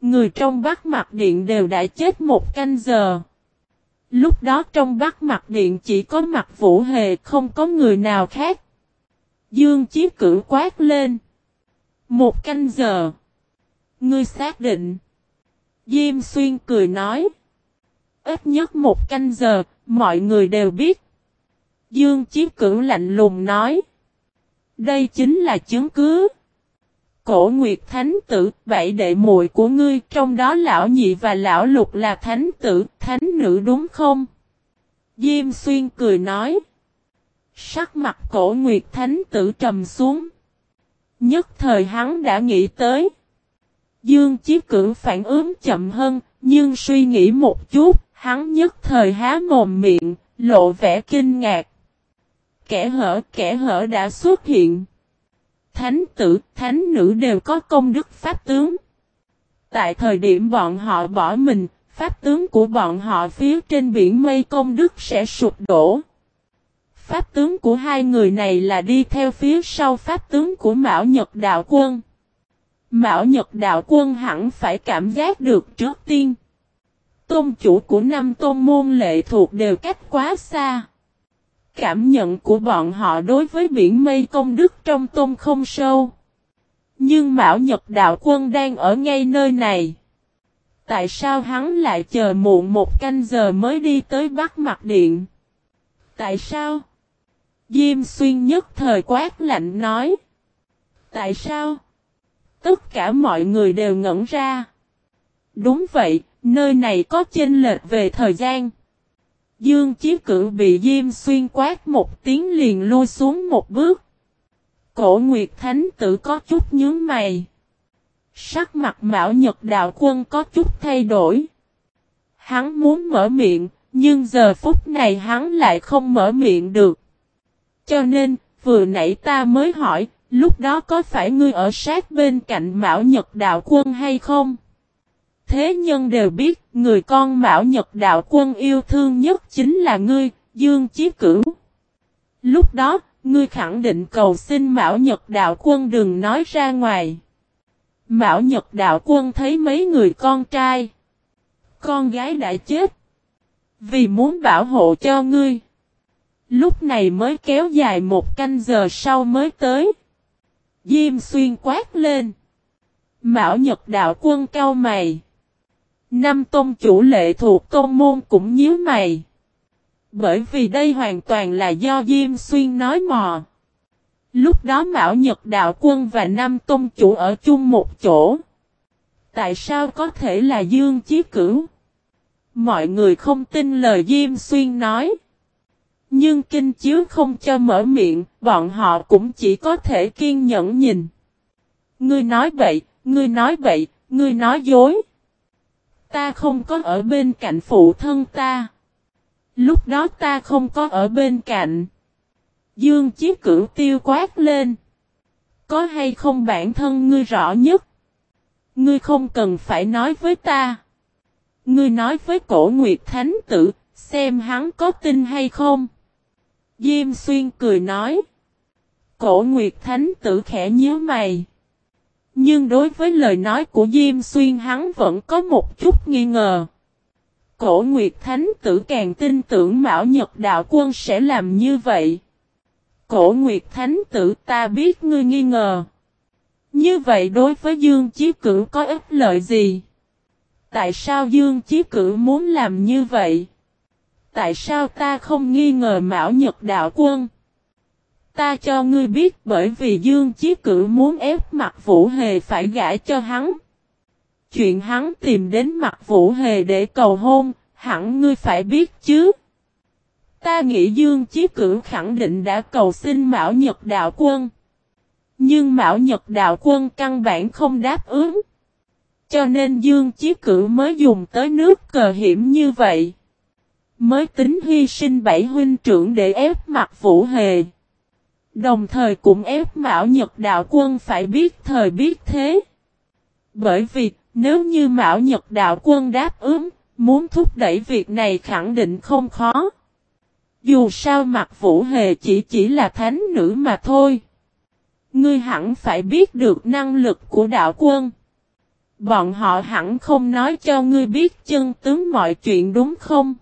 Người trong bắt Mặt Điện đều đã chết một canh giờ. Lúc đó trong Bắc Mặt Điện chỉ có mặt Vũ Hề không có người nào khác. Dương Chí cử quát lên. Một canh giờ. Ngươi xác định. Diêm Xuyên cười nói. Ít nhất một canh giờ, mọi người đều biết. Dương Chí cử lạnh lùng nói. Đây chính là chứng cứ. Cổ Nguyệt Thánh Tử, bảy đệ muội của ngươi, trong đó lão nhị và lão lục là thánh tử, thánh nữ đúng không? Diêm Xuyên cười nói. Sắc mặt cổ Nguyệt Thánh Tử trầm xuống. Nhất thời hắn đã nghĩ tới. Dương Chí Cử phản ứng chậm hơn, nhưng suy nghĩ một chút, hắn nhất thời há mồm miệng, lộ vẻ kinh ngạc. Kẻ hở, kẻ hở đã xuất hiện. Thánh tử, thánh nữ đều có công đức pháp tướng. Tại thời điểm bọn họ bỏ mình, pháp tướng của bọn họ phía trên biển mây công đức sẽ sụp đổ. Pháp tướng của hai người này là đi theo phía sau pháp tướng của Mão Nhật Đạo Quân. Mão Nhật Đạo Quân hẳn phải cảm giác được trước tiên. Tôn chủ của năm tôn môn lệ thuộc đều cách quá xa. Cảm nhận của bọn họ đối với biển mây công đức trong tôn không sâu. Nhưng Mão Nhật Đạo Quân đang ở ngay nơi này. Tại sao hắn lại chờ muộn một canh giờ mới đi tới Bắc Mặt Điện? Tại sao? Diêm xuyên nhất thời quát lạnh nói. Tại sao? Tất cả mọi người đều ngẩn ra. Đúng vậy, nơi này có chênh lệch về thời gian. Dương Chí Cửu bị Diêm Xuyên quát một tiếng liền lui xuống một bước. Cổ Nguyệt Thánh Tử có chút nhướng mày. Sắc mặt Mão Nhật Đạo Quân có chút thay đổi. Hắn muốn mở miệng, nhưng giờ phút này hắn lại không mở miệng được. Cho nên, vừa nãy ta mới hỏi, lúc đó có phải ngươi ở sát bên cạnh Mão Nhật Đạo Quân hay không? Thế nhân đều biết, người con Mão Nhật Đạo Quân yêu thương nhất chính là ngươi, Dương Chí Cửu. Lúc đó, ngươi khẳng định cầu xin Mão Nhật Đạo Quân đừng nói ra ngoài. Mão Nhật Đạo Quân thấy mấy người con trai. Con gái đã chết. Vì muốn bảo hộ cho ngươi. Lúc này mới kéo dài một canh giờ sau mới tới. Diêm xuyên quát lên. Mão Nhật Đạo Quân cao mày. Năm tôn chủ lệ thuộc tôn môn cũng nhíu mày. Bởi vì đây hoàn toàn là do Diêm Xuyên nói mò. Lúc đó Mão Nhật Đạo Quân và năm tôn chủ ở chung một chỗ. Tại sao có thể là Dương Chí Cửu? Mọi người không tin lời Diêm Xuyên nói. Nhưng kinh chiếu không cho mở miệng, bọn họ cũng chỉ có thể kiên nhẫn nhìn. Ngươi nói bậy, ngươi nói bậy, ngươi nói dối. Ta không có ở bên cạnh phụ thân ta. Lúc đó ta không có ở bên cạnh. Dương Chí Cửu tiêu quát lên. Có hay không bản thân ngươi rõ nhất? Ngươi không cần phải nói với ta. Ngươi nói với cổ Nguyệt Thánh Tử, xem hắn có tin hay không? Diêm Xuyên cười nói. Cổ Nguyệt Thánh Tử khẽ nhíu mày. Nhưng đối với lời nói của Diêm Xuyên hắn vẫn có một chút nghi ngờ. Cổ Nguyệt Thánh Tử càng tin tưởng Mão Nhật Đạo Quân sẽ làm như vậy. Cổ Nguyệt Thánh Tử, ta biết ngươi nghi ngờ. Như vậy đối với Dương Chí Cửu có ích lợi gì? Tại sao Dương Chí Cửu muốn làm như vậy? Tại sao ta không nghi ngờ Mão Nhật Đạo Quân? Ta cho ngươi biết bởi vì Dương Chí Cử muốn ép mặt Vũ Hề phải gãi cho hắn. Chuyện hắn tìm đến mặt Vũ Hề để cầu hôn, hẳn ngươi phải biết chứ. Ta nghĩ Dương Chí Cử khẳng định đã cầu xin Mão Nhật Đạo Quân. Nhưng Mão Nhật Đạo Quân căn bản không đáp ứng. Cho nên Dương Chí Cử mới dùng tới nước cờ hiểm như vậy. Mới tính hy sinh bảy huynh trưởng để ép mặt Vũ Hề. Đồng thời cũng ép Mão Nhật Đạo Quân phải biết thời biết thế. Bởi vì, nếu như Mão Nhật Đạo Quân đáp ứng, Muốn thúc đẩy việc này khẳng định không khó. Dù sao mặt vũ hề chỉ chỉ là thánh nữ mà thôi. Ngươi hẳn phải biết được năng lực của đạo quân. Bọn họ hẳn không nói cho ngươi biết chân tướng mọi chuyện đúng không?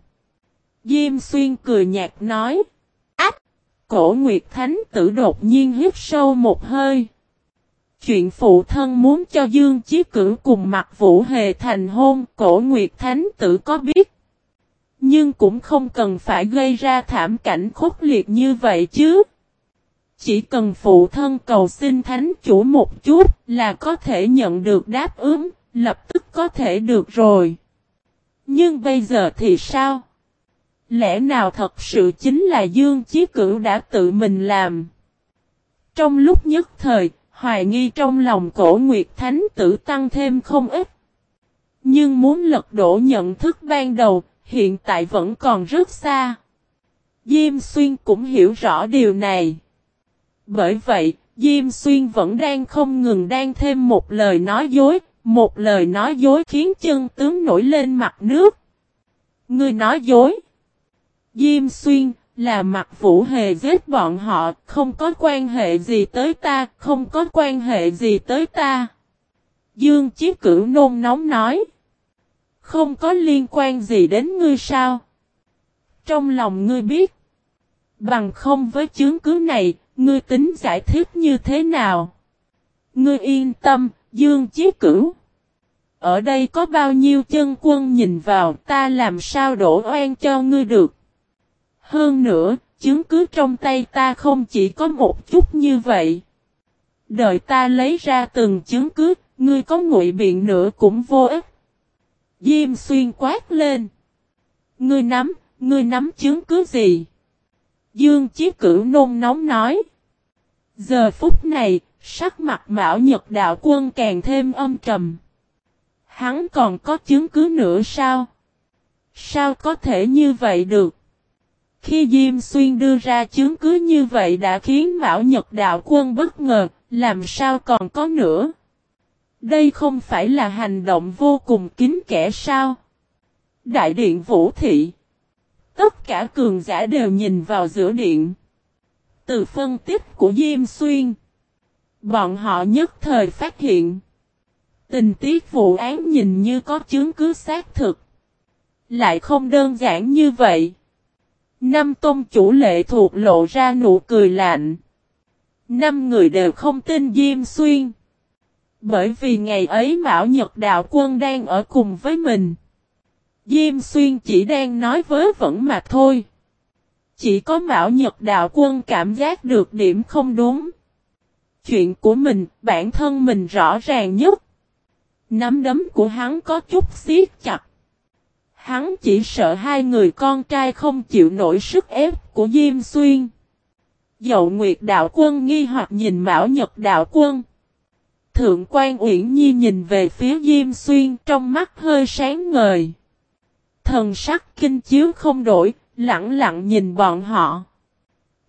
Diêm xuyên cười nhạt nói. Cổ Nguyệt Thánh tử đột nhiên hít sâu một hơi. Chuyện phụ thân muốn cho Dương Chí Cử cùng mặt Vũ Hề thành hôn, cổ Nguyệt Thánh tử có biết. Nhưng cũng không cần phải gây ra thảm cảnh khốc liệt như vậy chứ. Chỉ cần phụ thân cầu xin thánh chủ một chút là có thể nhận được đáp ứng, lập tức có thể được rồi. Nhưng bây giờ thì sao? Lẽ nào thật sự chính là Dương Chí Cửu đã tự mình làm? Trong lúc nhất thời, hoài nghi trong lòng cổ Nguyệt Thánh tử tăng thêm không ít. Nhưng muốn lật đổ nhận thức ban đầu, hiện tại vẫn còn rất xa. Diêm Xuyên cũng hiểu rõ điều này. Bởi vậy, Diêm Xuyên vẫn đang không ngừng đang thêm một lời nói dối, một lời nói dối khiến chân tướng nổi lên mặt nước. Ngươi nói dối. Diêm Xuyên, là mặt vũ hề giết bọn họ, không có quan hệ gì tới ta, không có quan hệ gì tới ta. Dương Chí Cửu nôn nóng nói. Không có liên quan gì đến ngươi sao? Trong lòng ngươi biết. Bằng không với chứng cứ này, ngươi tính giải thích như thế nào? Ngươi yên tâm, Dương Chí Cửu. Ở đây có bao nhiêu chân quân nhìn vào ta làm sao đổ oan cho ngươi được. Hơn nữa, chứng cứ trong tay ta không chỉ có một chút như vậy. Đợi ta lấy ra từng chứng cứ, ngươi có ngụy biện nữa cũng vô ích. Diêm xuyên quát lên. Ngươi nắm, ngươi nắm chứng cứ gì? Dương Chí Cửu nôn nóng nói. Giờ phút này, sắc mặt Mão Nhật Đạo Quân càng thêm âm trầm. Hắn còn có chứng cứ nữa sao? Sao có thể như vậy được? Khi Diêm Xuyên đưa ra chứng cứ như vậy đã khiến Mão Nhật Đạo Quân bất ngờ, làm sao còn có nữa? Đây không phải là hành động vô cùng kín kẻ sao? Đại điện Vũ Thị Tất cả cường giả đều nhìn vào giữa điện. Từ phân tích của Diêm Xuyên, bọn họ nhất thời phát hiện. Tình tiết vụ án nhìn như có chứng cứ xác thực. Lại không đơn giản như vậy. Năm tôn chủ lệ thuộc lộ ra nụ cười lạnh. Năm người đều không tin Diêm Xuyên. Bởi vì ngày ấy Mão Nhật Đạo Quân đang ở cùng với mình. Diêm Xuyên chỉ đang nói với vẫn mà thôi. Chỉ có Mão Nhật Đạo Quân cảm giác được điểm không đúng. Chuyện của mình, bản thân mình rõ ràng nhất. Nắm đấm của hắn có chút xiết chặt. Hắn chỉ sợ hai người con trai không chịu nổi sức ép của Diêm Xuyên. Dậu Nguyệt Đạo Quân nghi hoặc nhìn Mão Nhật Đạo Quân. Thượng quan Uyển Nhi nhìn về phía Diêm Xuyên trong mắt hơi sáng ngời. Thần sắc kinh chiếu không đổi, lặng lặng nhìn bọn họ.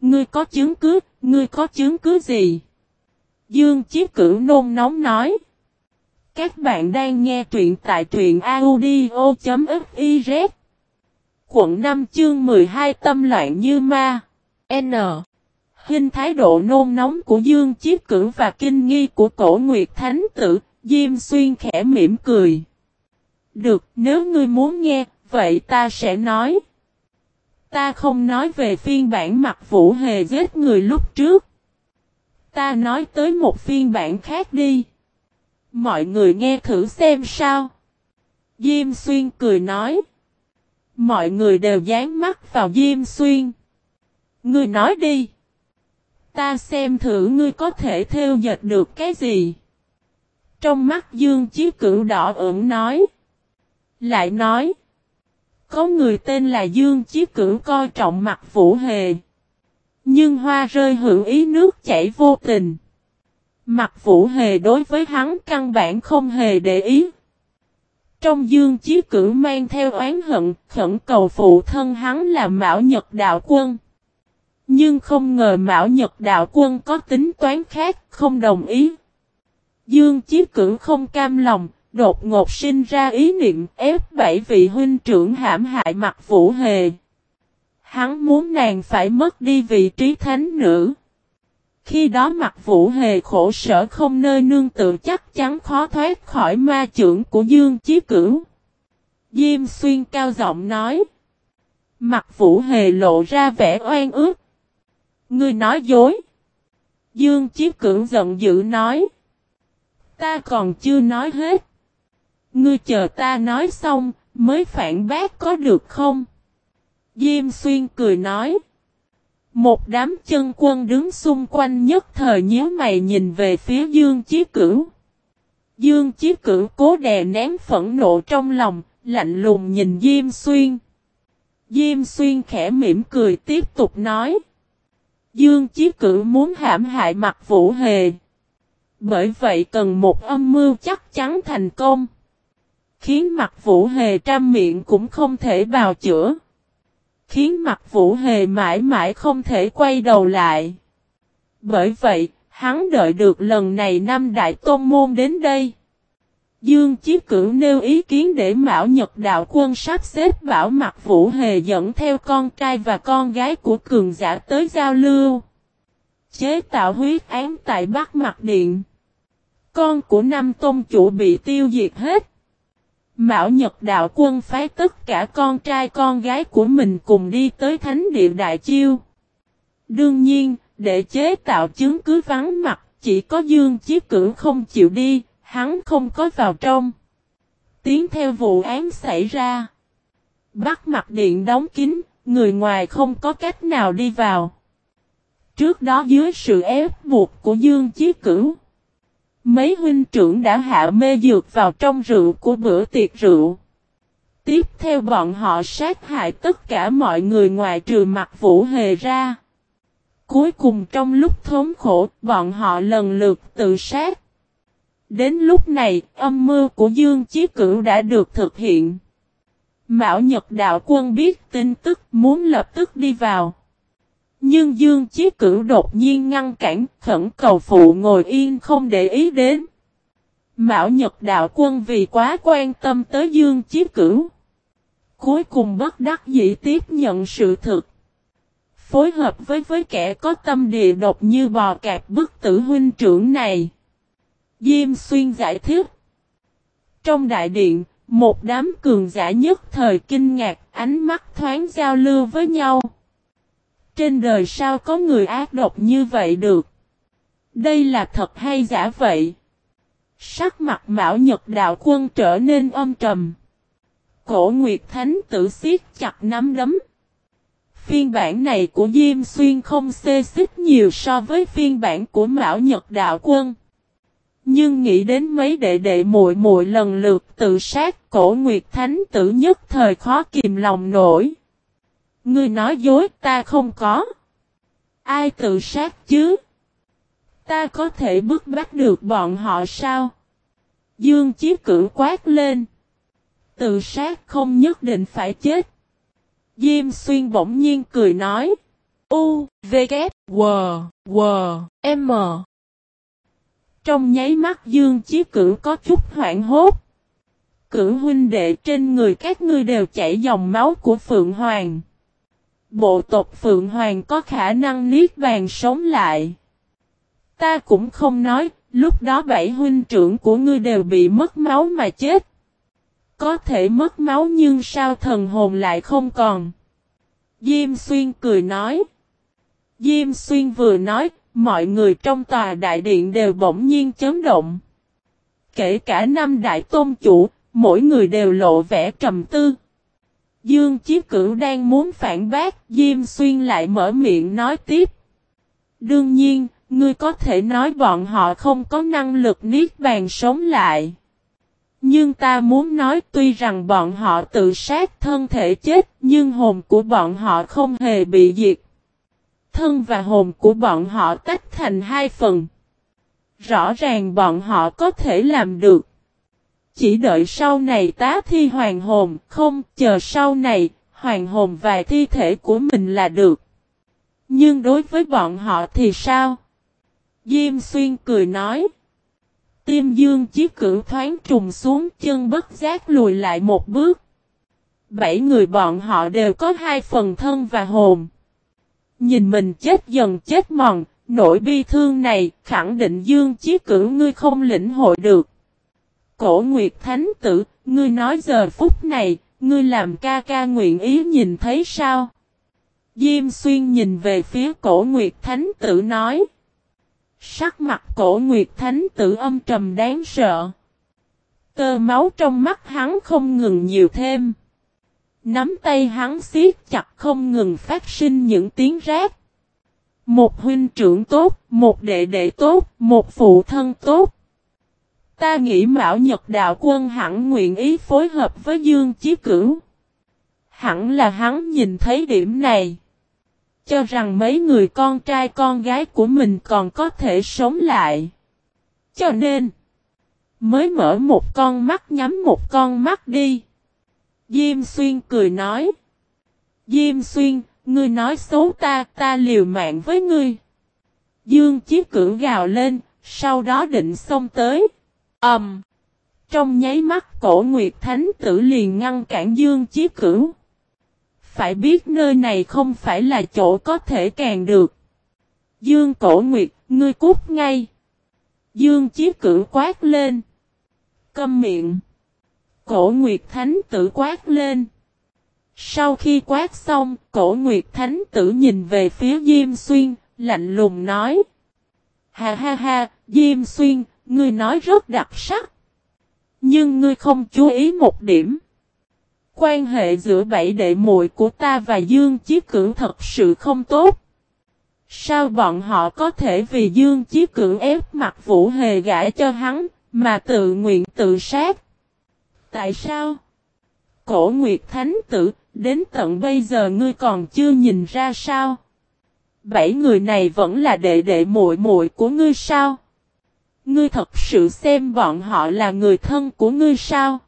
Ngươi có chứng cứ, ngươi có chứng cứ gì? Dương Chí Cửu nôn nóng nói. Các bạn đang nghe truyện tại truyện audio.fiz Quận 5 chương 12 tâm loạn như ma N Hình thái độ nôn nóng của Dương Chiết Cử và kinh nghi của cổ Nguyệt Thánh Tử, Diêm Xuyên khẽ mỉm cười. Được, nếu ngươi muốn nghe, vậy ta sẽ nói. Ta không nói về phiên bản mặt vũ hề giết người lúc trước. Ta nói tới một phiên bản khác đi. Mọi người nghe thử xem sao. Diêm Xuyên cười nói. Mọi người đều dán mắt vào Diêm Xuyên. Ngươi nói đi. Ta xem thử ngươi có thể theo dệt được cái gì. Trong mắt Dương Chí Cửu đỏ ửng nói. Lại nói. Có người tên là Dương Chí Cửu coi trọng mặt Vũ Hề. Nhưng hoa rơi hữu ý nước chảy vô tình. Mặt Vũ Hề đối với hắn căn bản không hề để ý. Trong dương chí cử mang theo oán hận, khẩn cầu phụ thân hắn là Mão Nhật Đạo Quân. Nhưng không ngờ Mão Nhật Đạo Quân có tính toán khác, không đồng ý. Dương Chí Cử không cam lòng, đột ngột sinh ra ý niệm ép bảy vị huynh trưởng hãm hại mặt Vũ Hề. Hắn muốn nàng phải mất đi vị trí thánh nữ. Khi đó mặt Vũ Hề khổ sở không nơi nương tự chắc chắn khó thoát khỏi ma trưởng của Dương Chí Cửu. Diêm Xuyên cao giọng nói. Mặt Vũ Hề lộ ra vẻ oan ước. Ngươi nói dối. Dương Chí Cửu giận dữ nói. Ta còn chưa nói hết. Ngươi chờ ta nói xong, mới phản bác có được không? Diêm xuyên cười nói. Một đám chân quân đứng xung quanh nhất thời nhíu mày nhìn về phía Dương Chí Cửu. Dương Chí Cửu cố đè nén phẫn nộ trong lòng, lạnh lùng nhìn Diêm Xuyên. Diêm Xuyên khẽ mỉm cười tiếp tục nói. Dương Chí Cửu muốn hãm hại mặt Vũ Hề. Bởi vậy cần một âm mưu chắc chắn thành công. Khiến mặt Vũ Hề trăm miệng cũng không thể bào chữa. Khiến mặt Vũ Hề mãi mãi không thể quay đầu lại. Bởi vậy, hắn đợi được lần này năm đại tôn môn đến đây. Dương Chí Cửu nêu ý kiến để Mão Nhật Đạo Quân sắp xếp bảo mặt Vũ Hề dẫn theo con trai và con gái của cường giả tới giao lưu. Chế tạo huyết án tại Bắc Mặt Điện. Con của năm tôn chủ bị tiêu diệt hết. Mão Nhật Đạo Quân phái tất cả con trai con gái của mình cùng đi tới Thánh Địa Đại Chiêu. Đương nhiên, để chế tạo chứng cứ vắng mặt, chỉ có Dương Chí Cửu không chịu đi, hắn không có vào trong. Tiến theo vụ án xảy ra. Bắt mặt điện đóng kín, người ngoài không có cách nào đi vào. Trước đó dưới sự ép buộc của Dương Chí Cửu. Mấy huynh trưởng đã hạ mê dược vào trong rượu của bữa tiệc rượu. Tiếp theo bọn họ sát hại tất cả mọi người ngoài trừ mặt vũ hề ra. Cuối cùng trong lúc thốn khổ, bọn họ lần lượt tự sát. Đến lúc này, âm mưu của Dương Chí Cửu đã được thực hiện. Mạo Nhật Đạo Quân biết tin tức muốn lập tức đi vào. Nhưng Dương Chí Cửu đột nhiên ngăn cản, khẩn cầu phụ ngồi yên không để ý đến. Mạo Nhật Đạo Quân vì quá quan tâm tới Dương Chí Cửu. Cuối cùng bất đắc dĩ tiếp nhận sự thực. Phối hợp với với kẻ có tâm địa độc như bò cạp bức tử huynh trưởng này. Diêm Xuyên giải thích. Trong đại điện, một đám cường giả nhất thời kinh ngạc, ánh mắt thoáng giao lưu với nhau. Trên đời sao có người ác độc như vậy được? Đây là thật hay giả vậy? Sắc mặt Mão Nhật Đạo Quân trở nên âm trầm. Cổ Nguyệt Thánh tử siết chặt nắm đấm. Phiên bản này của Diêm Xuyên không xê xích nhiều so với phiên bản của Mão Nhật Đạo Quân. Nhưng nghĩ đến mấy đệ đệ muội muội lần lượt tự sát, cổ Nguyệt Thánh tử nhất thời khó kìm lòng nổi. Ngươi nói dối ta không có. Ai tự sát chứ? Ta có thể bức bắt được bọn họ sao? Dương Chí cử quát lên. Tự sát không nhất định phải chết. Diêm xuyên bỗng nhiên cười nói. U, V, K, W, W, M. Trong nháy mắt Dương Chí Cửu có chút hoảng hốt. Cửu huynh đệ trên người các ngươi đều chảy dòng máu của Phượng Hoàng. Bộ tộc Phượng Hoàng có khả năng niết bàn sống lại. Ta cũng không nói, lúc đó bảy huynh trưởng của ngươi đều bị mất máu mà chết. Có thể mất máu nhưng sao thần hồn lại không còn. Diêm Xuyên cười nói. Diêm Xuyên vừa nói, mọi người trong tòa đại điện đều bỗng nhiên chấn động. Kể cả năm đại tôn chủ, mỗi người đều lộ vẻ trầm tư. Dương Chí Cửu đang muốn phản bác, Diêm Xuyên lại mở miệng nói tiếp. Đương nhiên, ngươi có thể nói bọn họ không có năng lực niết bàn sống lại. Nhưng ta muốn nói tuy rằng bọn họ tự sát thân thể chết, nhưng hồn của bọn họ không hề bị diệt. Thân và hồn của bọn họ tách thành hai phần. Rõ ràng bọn họ có thể làm được. Chỉ đợi sau này tá thi hoàng hồn, không chờ sau này, hoàng hồn vài thi thể của mình là được. Nhưng đối với bọn họ thì sao? Diêm xuyên cười nói. Tim dương chiếc cử thoáng trùng xuống chân bất giác lùi lại một bước. Bảy người bọn họ đều có hai phần thân và hồn. Nhìn mình chết dần chết mòn, nỗi bi thương này khẳng định dương chiếc cử ngươi không lĩnh hội được. Cổ Nguyệt Thánh Tử, ngươi nói giờ phút này, ngươi làm ca ca nguyện ý nhìn thấy sao? Diêm xuyên nhìn về phía cổ Nguyệt Thánh Tử nói. Sắc mặt cổ Nguyệt Thánh Tử âm trầm đáng sợ. Tơ máu trong mắt hắn không ngừng nhiều thêm. Nắm tay hắn siết chặt không ngừng phát sinh những tiếng rác. Một huynh trưởng tốt, một đệ đệ tốt, một phụ thân tốt. Ta nghĩ Mão Nhật Đạo Quân hẳn nguyện ý phối hợp với Dương Chí Cửu. Hẳn là hắn nhìn thấy điểm này. Cho rằng mấy người con trai con gái của mình còn có thể sống lại. Cho nên, mới mở một con mắt nhắm một con mắt đi. Diêm Xuyên cười nói. Diêm Xuyên, ngươi nói xấu ta, ta liều mạng với ngươi. Dương Chí Cửu gào lên, sau đó định xông tới. Ầm. Um, trong nháy mắt cổ Nguyệt Thánh tử liền ngăn cản Dương Chí Cửu. Phải biết nơi này không phải là chỗ có thể càng được. Dương cổ Nguyệt, ngươi cút ngay. Dương Chí Cửu quát lên. Câm miệng. Cổ Nguyệt Thánh tử quát lên. Sau khi quát xong, cổ Nguyệt Thánh tử nhìn về phía Diêm Xuyên, lạnh lùng nói. Ha ha ha, Diêm Xuyên, Ngươi nói rất đặc sắc. Nhưng ngươi không chú ý một điểm. Quan hệ giữa bảy đệ muội của ta và Dương Chí Cửu thật sự không tốt. Sao bọn họ có thể vì Dương Chí Cửu ép mặt Vũ Hề gãi cho hắn, mà tự nguyện tự sát? Tại sao? Cổ Nguyệt Thánh Tử, đến tận bây giờ ngươi còn chưa nhìn ra sao? Bảy người này vẫn là đệ đệ muội muội của ngươi sao? Ngươi thật sự xem bọn họ là người thân của ngươi sao?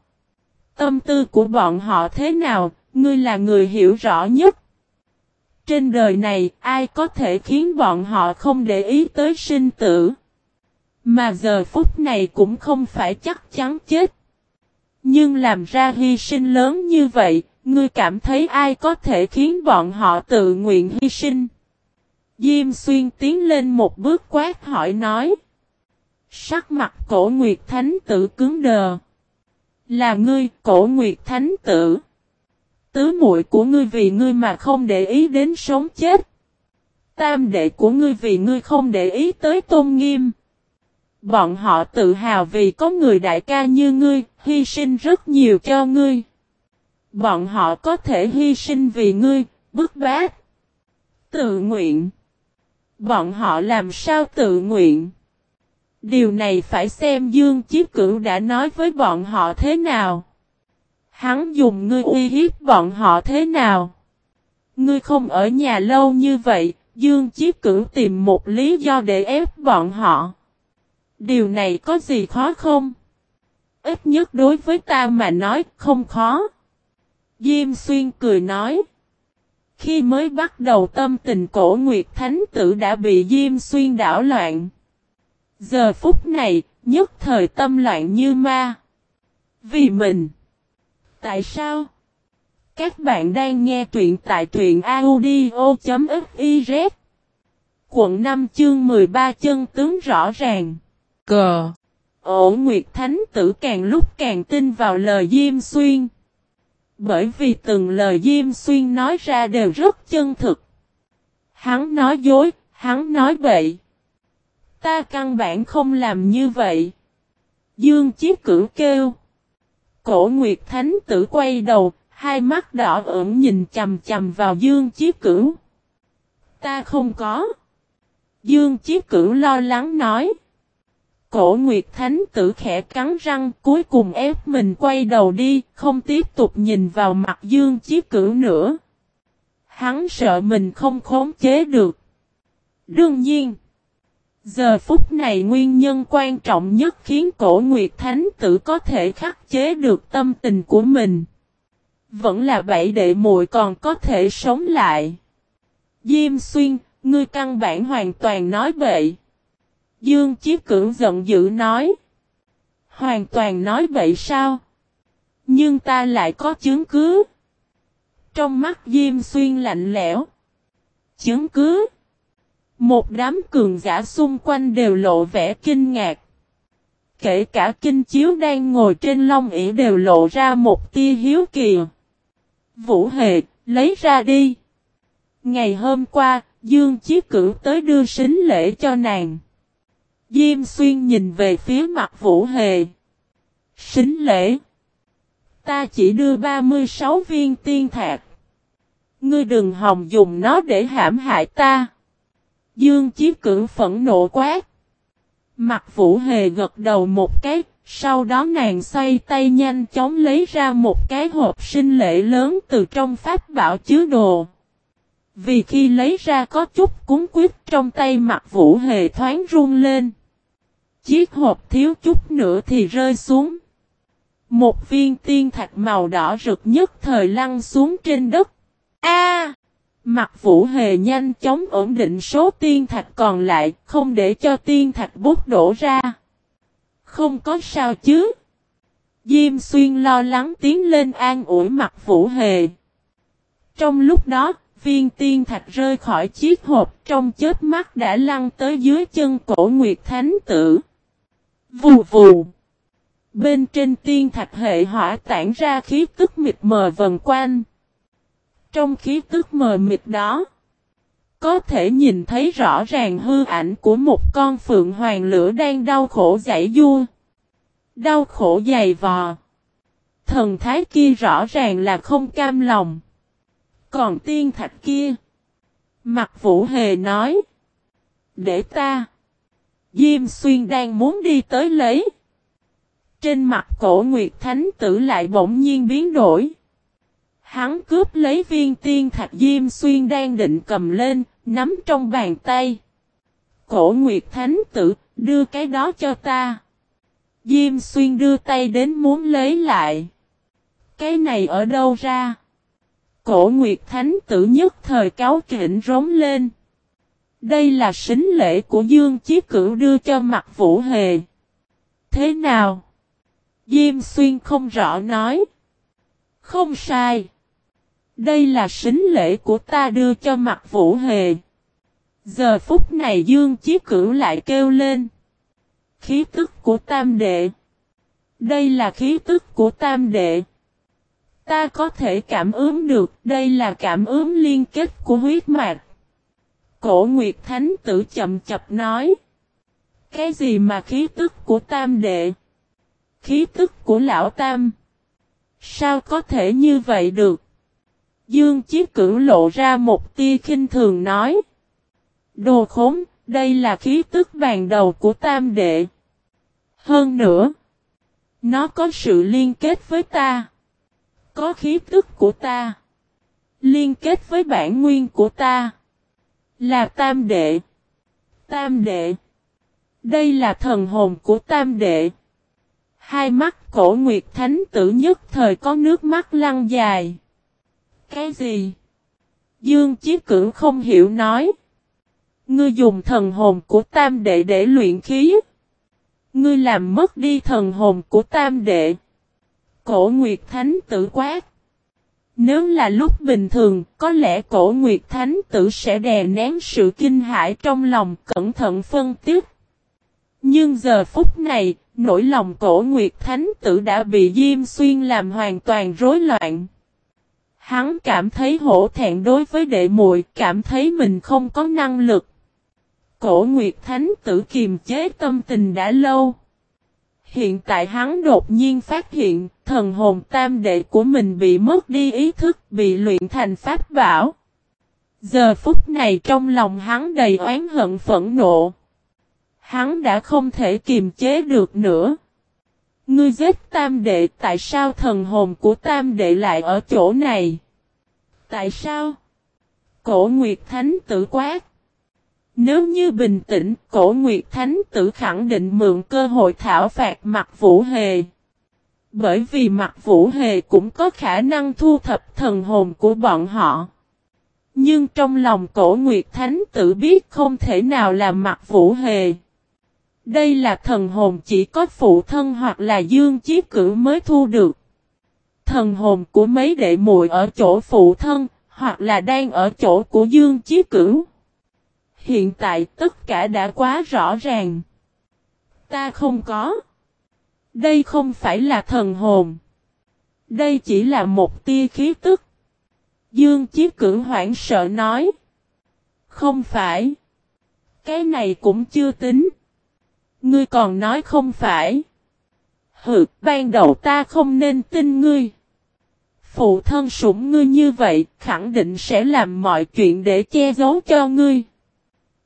Tâm tư của bọn họ thế nào, ngươi là người hiểu rõ nhất. Trên đời này, ai có thể khiến bọn họ không để ý tới sinh tử? Mà giờ phút này cũng không phải chắc chắn chết. Nhưng làm ra hy sinh lớn như vậy, ngươi cảm thấy ai có thể khiến bọn họ tự nguyện hy sinh? Diêm xuyên tiến lên một bước quát hỏi nói. Sắc mặt cổ Nguyệt Thánh tử cứng đờ. Là ngươi, cổ Nguyệt Thánh tử. Tứ muội của ngươi vì ngươi mà không để ý đến sống chết. Tam đệ của ngươi vì ngươi không để ý tới tôn nghiêm. Bọn họ tự hào vì có người đại ca như ngươi, hy sinh rất nhiều cho ngươi. Bọn họ có thể hy sinh vì ngươi, bức bát. Tự nguyện. Bọn họ làm sao tự nguyện? Điều này phải xem Dương Chí Cửu đã nói với bọn họ thế nào. Hắn dùng ngươi uy hiếp bọn họ thế nào. Ngươi không ở nhà lâu như vậy, Dương Chí Cửu tìm một lý do để ép bọn họ. Điều này có gì khó không? Ít nhất đối với ta mà nói không khó. Diêm Xuyên cười nói. Khi mới bắt đầu tâm tình cổ Nguyệt Thánh Tử đã bị Diêm Xuyên đảo loạn. Giờ phút này, nhất thời tâm loạn như ma. Vì mình. Tại sao? Các bạn đang nghe truyện tại truyện audio.fiz. Quận 5 chương 13 chân tướng rõ ràng. Cờ. Ổ Nguyệt Thánh tử càng lúc càng tin vào lời Diêm Xuyên. Bởi vì từng lời Diêm Xuyên nói ra đều rất chân thực. Hắn nói dối, hắn nói bậy. Ta căn bản không làm như vậy. Dương Chiếc cửu kêu. Cổ Nguyệt Thánh tử quay đầu, hai mắt đỏ ửng nhìn chầm chầm vào Dương Chiếc cửu. Ta không có. Dương Chiếc cửu lo lắng nói. Cổ Nguyệt Thánh tử khẽ cắn răng cuối cùng ép mình quay đầu đi, không tiếp tục nhìn vào mặt Dương Chiếc cửu nữa. Hắn sợ mình không khống chế được. Đương nhiên. Giờ phút này nguyên nhân quan trọng nhất khiến cổ Nguyệt Thánh tử có thể khắc chế được tâm tình của mình. Vẫn là bảy đệ muội còn có thể sống lại. Diêm xuyên, ngươi căn bản hoàn toàn nói bậy. Dương Chí Cưỡng giận dữ nói. Hoàn toàn nói vậy sao? Nhưng ta lại có chứng cứ. Trong mắt Diêm Xuyên lạnh lẽo. Chứng cứ. Một đám cường giả xung quanh đều lộ vẻ kinh ngạc. Kể cả kinh chiếu đang ngồi trên long ỉ đều lộ ra một tia hiếu kỳ. Vũ Hề, lấy ra đi. Ngày hôm qua, Dương Chí Cửu tới đưa sính lễ cho nàng. Diêm Xuyên nhìn về phía mặt Vũ Hề. Sính lễ. Ta chỉ đưa 36 viên tiên thạc. Ngươi đừng hòng dùng nó để hãm hại ta. Dương Chí Cửu phẫn nộ quát. Mặt Vũ Hề gật đầu một cái, sau đó nàng xoay tay nhanh chóng lấy ra một cái hộp sinh lễ lớn từ trong pháp bảo chứa đồ. Vì khi lấy ra có chút cúng quyết trong tay mặt Vũ Hề thoáng run lên. Chiếc hộp thiếu chút nữa thì rơi xuống. Một viên tiên thạch màu đỏ rực nhất thời lăn xuống trên đất. A! Mặt vũ hề nhanh chóng ổn định số tiên thạch còn lại, không để cho tiên thạch bút đổ ra. Không có sao chứ. Diêm xuyên lo lắng tiến lên an ủi mặt vũ hề. Trong lúc đó, viên tiên thạch rơi khỏi chiếc hộp trong chết mắt đã lăn tới dưới chân cổ Nguyệt Thánh Tử. Vù vù. Bên trên tiên thạch hệ hỏa tản ra khí tức mịt mờ vần quanh. Trong khí tức mờ mịt đó, có thể nhìn thấy rõ ràng hư ảnh của một con phượng hoàng lửa đang đau khổ giải vua. Đau khổ dày vò. Thần thái kia rõ ràng là không cam lòng. Còn tiên thạch kia. Mặt vũ hề nói. Để ta. Diêm xuyên đang muốn đi tới lấy. Trên mặt cổ Nguyệt Thánh tử lại bỗng nhiên biến đổi. Hắn cướp lấy viên tiên thạch Diêm Xuyên đang định cầm lên, nắm trong bàn tay. Cổ Nguyệt Thánh tử, đưa cái đó cho ta. Diêm Xuyên đưa tay đến muốn lấy lại. Cái này ở đâu ra? Cổ Nguyệt Thánh tử nhất thời cáo kỉnh rống lên. Đây là sính lễ của Dương Chí Cửu đưa cho mặt Vũ Hề. Thế nào? Diêm Xuyên không rõ nói. Không sai. Đây là sính lễ của ta đưa cho mặt vũ hề. Giờ phút này Dương Chí Cửu lại kêu lên. Khí tức của tam đệ. Đây là khí tức của tam đệ. Ta có thể cảm ứng được, đây là cảm ứng liên kết của huyết mạch. Cổ Nguyệt Thánh tử chậm chập nói. Cái gì mà khí tức của tam đệ? Khí tức của lão tam. Sao có thể như vậy được? Dương Chí Cửu lộ ra một tia khinh thường nói. Đồ khốn, đây là khí tức bàn đầu của tam đệ. Hơn nữa, nó có sự liên kết với ta. Có khí tức của ta. Liên kết với bản nguyên của ta. Là tam đệ. Tam đệ. Đây là thần hồn của tam đệ. Hai mắt cổ nguyệt thánh tử nhất thời có nước mắt lăn dài. Cái gì? Dương Chí Cửu không hiểu nói. Ngươi dùng thần hồn của tam đệ để luyện khí. Ngươi làm mất đi thần hồn của tam đệ. Cổ Nguyệt Thánh tử quát. Nếu là lúc bình thường, có lẽ cổ Nguyệt Thánh tử sẽ đè nén sự kinh hãi trong lòng cẩn thận phân tích. Nhưng giờ phút này, nỗi lòng cổ Nguyệt Thánh tử đã bị Diêm Xuyên làm hoàn toàn rối loạn. Hắn cảm thấy hổ thẹn đối với đệ muội, cảm thấy mình không có năng lực. Cổ Nguyệt Thánh tử kiềm chế tâm tình đã lâu. Hiện tại hắn đột nhiên phát hiện thần hồn tam đệ của mình bị mất đi ý thức, bị luyện thành pháp bảo. Giờ phút này trong lòng hắn đầy oán hận phẫn nộ. Hắn đã không thể kiềm chế được nữa. Ngươi giết tam đệ tại sao thần hồn của tam đệ lại ở chỗ này? Tại sao? Cổ Nguyệt Thánh tử quát. Nếu như bình tĩnh, cổ Nguyệt Thánh tử khẳng định mượn cơ hội thảo phạt mặt Vũ Hề. Bởi vì mặt Vũ Hề cũng có khả năng thu thập thần hồn của bọn họ. Nhưng trong lòng cổ Nguyệt Thánh tử biết không thể nào làm mặt Vũ Hề. Đây là thần hồn chỉ có phụ thân hoặc là dương chí cử mới thu được. Thần hồn của mấy đệ muội ở chỗ phụ thân, hoặc là đang ở chỗ của dương chí cử. Hiện tại tất cả đã quá rõ ràng. Ta không có. Đây không phải là thần hồn. Đây chỉ là một tia khí tức. Dương Chí Cử hoảng sợ nói. Không phải. Cái này cũng chưa tính. Ngươi còn nói không phải. Hừ, ban đầu ta không nên tin ngươi. Phụ thân sủng ngươi như vậy, khẳng định sẽ làm mọi chuyện để che giấu cho ngươi.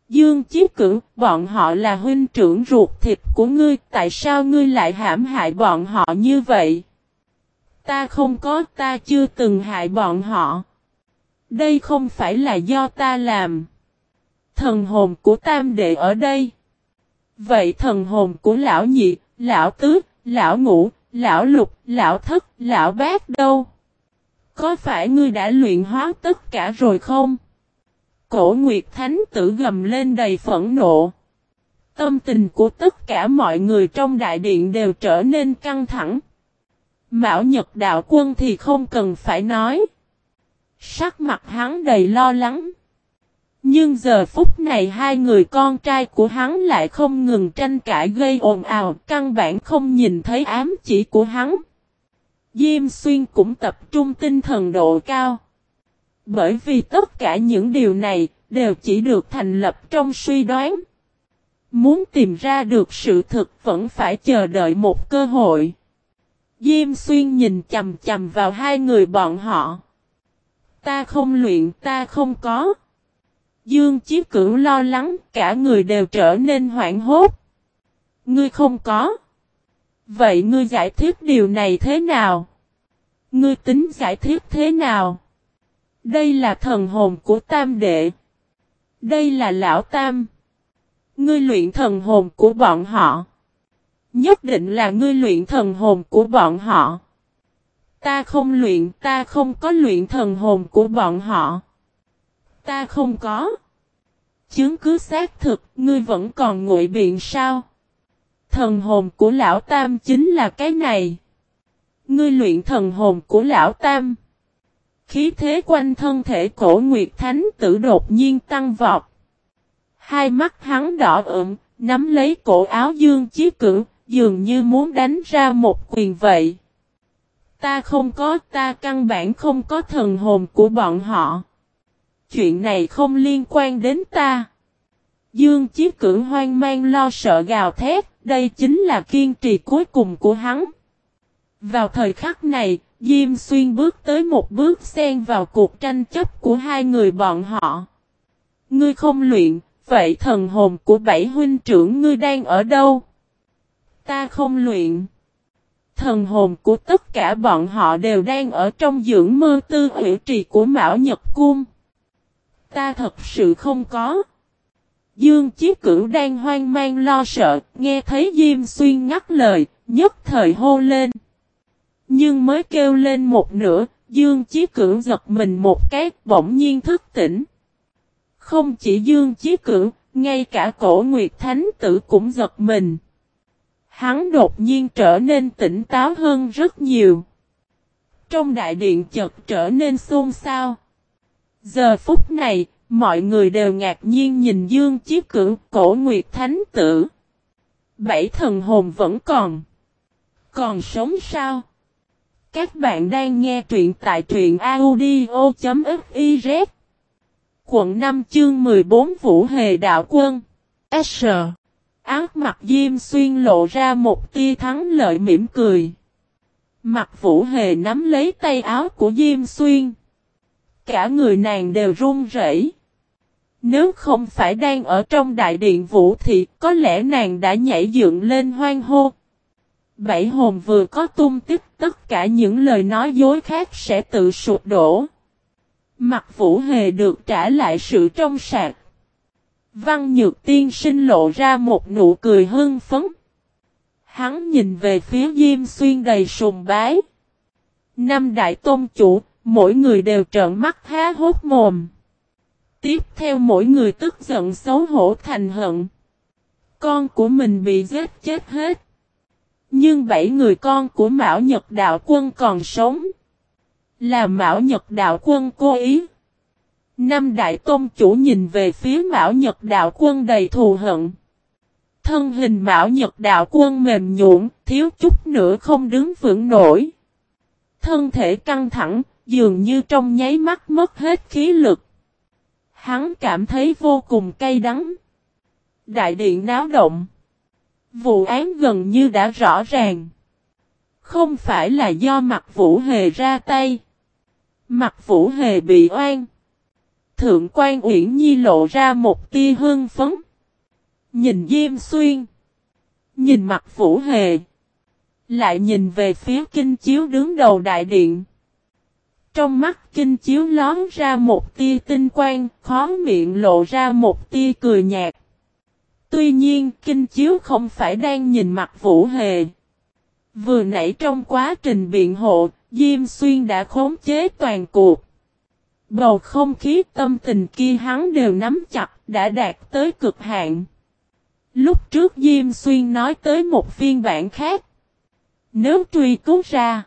Dương Chí Cử, bọn họ là huynh trưởng ruột thịt của ngươi, tại sao ngươi lại hãm hại bọn họ như vậy? Ta không có, ta chưa từng hại bọn họ. Đây không phải là do ta làm. Thần hồn của tam đệ ở đây. Vậy thần hồn của lão nhị, lão tứ, lão ngũ, lão lục, lão thất, lão bát đâu? Có phải ngươi đã luyện hóa tất cả rồi không? Cổ Nguyệt Thánh tử gầm lên đầy phẫn nộ. Tâm tình của tất cả mọi người trong đại điện đều trở nên căng thẳng. Mão Nhật Đạo Quân thì không cần phải nói. Sắc mặt hắn đầy lo lắng. Nhưng giờ phút này hai người con trai của hắn lại không ngừng tranh cãi gây ồn ào, căn bản không nhìn thấy ám chỉ của hắn. Diêm Xuyên cũng tập trung tinh thần độ cao. Bởi vì tất cả những điều này đều chỉ được thành lập trong suy đoán. Muốn tìm ra được sự thực vẫn phải chờ đợi một cơ hội. Diêm Xuyên nhìn chầm chầm vào hai người bọn họ. Ta không luyện ta không có. Dương Chí Cửu lo lắng cả người đều trở nên hoảng hốt. Ngươi không có. Vậy ngươi giải thích điều này thế nào? Ngươi tính giải thích thế nào? Đây là thần hồn của tam đệ. Đây là lão tam. Ngươi luyện thần hồn của bọn họ. Nhất định là ngươi luyện thần hồn của bọn họ. Ta không luyện, ta không có luyện thần hồn của bọn họ. Ta không có. Chứng cứ xác thực, ngươi vẫn còn ngụy biện sao? Thần hồn của lão tam chính là cái này. Ngươi luyện thần hồn của lão tam. Khí thế quanh thân thể cổ Nguyệt Thánh tử đột nhiên tăng vọt. Hai mắt hắn đỏ ửng, nắm lấy cổ áo Dương Chí Cử, dường như muốn đánh ra một quyền vậy. Ta không có, ta căn bản không có thần hồn của bọn họ. Chuyện này không liên quan đến ta. Dương Chí Cử hoang mang lo sợ gào thét, đây chính là kiên trì cuối cùng của hắn. Vào thời khắc này, Diêm Xuyên bước tới một bước xen vào cuộc tranh chấp của hai người bọn họ. Ngươi không luyện, vậy thần hồn của bảy huynh trưởng ngươi đang ở đâu? Ta không luyện. Thần hồn của tất cả bọn họ đều đang ở trong dưỡng mơ tư hữu trì của Mão Nhật Cung. Ta thật sự không có. Dương Chí Cửu đang hoang mang lo sợ, nghe thấy Diêm Xuyên ngắt lời, nhất thời hô lên. Nhưng mới kêu lên một nửa, Dương Chí Cửu giật mình một cái, bỗng nhiên thức tỉnh. Không chỉ Dương Chí Cửu, ngay cả cổ Nguyệt Thánh Tử cũng giật mình. Hắn đột nhiên trở nên tỉnh táo hơn rất nhiều. Trong đại điện chợt trở nên xôn xao. Giờ phút này, mọi người đều ngạc nhiên nhìn Dương Chí Cửu, cổ Nguyệt Thánh Tử. Bảy thần hồn vẫn còn. Còn sống sao? Các bạn đang nghe truyện tại truyện audio.fiz Quận 5 chương 14 Vũ Hề Đạo Quân S. Ác mặt Diêm Xuyên lộ ra một tia thắng lợi mỉm cười. Mặt Vũ Hề nắm lấy tay áo của Diêm Xuyên. Cả người nàng đều run rẩy. Nếu không phải đang ở trong đại điện Vũ thì có lẽ nàng đã nhảy dựng lên hoang hô. Bảy hồn vừa có tung tích tất cả những lời nói dối khác sẽ tự sụp đổ. Mặt vũ hề được trả lại sự trong sạch. Văn nhược tiên sinh lộ ra một nụ cười hưng phấn. Hắn nhìn về phía Diêm Xuyên đầy sùng bái. Năm đại tôn chủ, mỗi người đều trợn mắt há hốt mồm. Tiếp theo mỗi người tức giận xấu hổ thành hận. Con của mình bị giết chết hết. Nhưng bảy người con của Mão Nhật Đạo Quân còn sống. Là Mão Nhật Đạo Quân cố ý. Năm đại tôn chủ nhìn về phía Mão Nhật Đạo Quân đầy thù hận. Thân hình Mão Nhật Đạo Quân mềm nhũn, thiếu chút nữa không đứng vững nổi. Thân thể căng thẳng, dường như trong nháy mắt mất hết khí lực. Hắn cảm thấy vô cùng cay đắng. Đại điện náo động. Vụ án gần như đã rõ ràng. Không phải là do mặt vũ hề ra tay. Mặt vũ hề bị oan. Thượng quan Uyển Nhi lộ ra một tia hương phấn. Nhìn Diêm Xuyên. Nhìn mặt vũ hề. Lại nhìn về phía kinh chiếu đứng đầu đại điện. Trong mắt kinh chiếu lón ra một tia tinh quang, khó miệng lộ ra một tia cười nhạt. Tuy nhiên, kinh chiếu không phải đang nhìn mặt Vũ Hề. Vừa nãy trong quá trình biện hộ, Diêm Xuyên đã khống chế toàn cuộc. Bầu không khí tâm tình kia hắn đều nắm chặt, đã đạt tới cực hạn. Lúc trước Diêm Xuyên nói tới một phiên bản khác. Nếu truy cứu ra,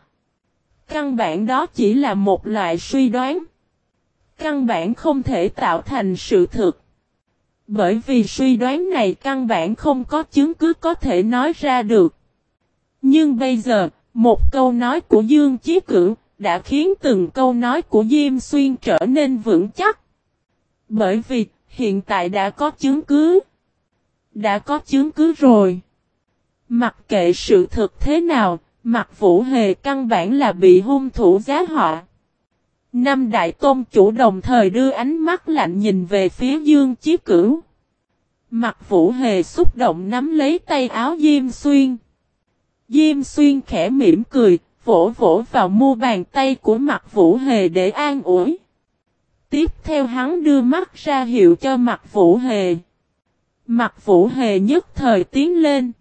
căn bản đó chỉ là một loại suy đoán. Căn bản không thể tạo thành sự thực. Bởi vì suy đoán này căn bản không có chứng cứ có thể nói ra được. Nhưng bây giờ, một câu nói của Dương Chí Cửu đã khiến từng câu nói của Diêm Xuyên trở nên vững chắc. Bởi vì, hiện tại đã có chứng cứ. Đã có chứng cứ rồi. Mặc kệ sự thực thế nào, Mặt vũ hề căn bản là bị hung thủ giá họ. Năm đại tôn chủ đồng thời đưa ánh mắt lạnh nhìn về phía Dương Chí Cửu. Mặt vũ hề xúc động nắm lấy tay áo Diêm Xuyên. Diêm Xuyên khẽ mỉm cười, vỗ vỗ vào mu bàn tay của mặt vũ hề để an ủi. Tiếp theo hắn đưa mắt ra hiệu cho mặt vũ hề. Mặt vũ hề nhất thời tiến lên.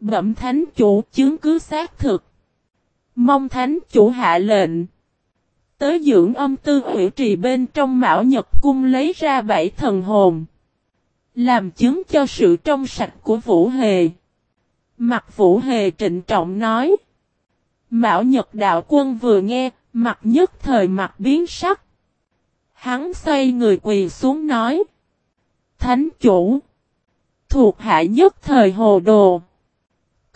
Bẩm thánh chủ chứng cứ xác thực. Mong thánh chủ hạ lệnh. Tới dưỡng âm tư hủy trì bên trong mão nhật cung lấy ra bảy thần hồn. Làm chứng cho sự trong sạch của Vũ Hề. Mặt Vũ Hề trịnh trọng nói. Mão Nhật Đạo Quân vừa nghe, mặt nhất thời mặt biến sắc. Hắn xoay người quỳ xuống nói. Thánh chủ. Thuộc hạ nhất thời hồ đồ.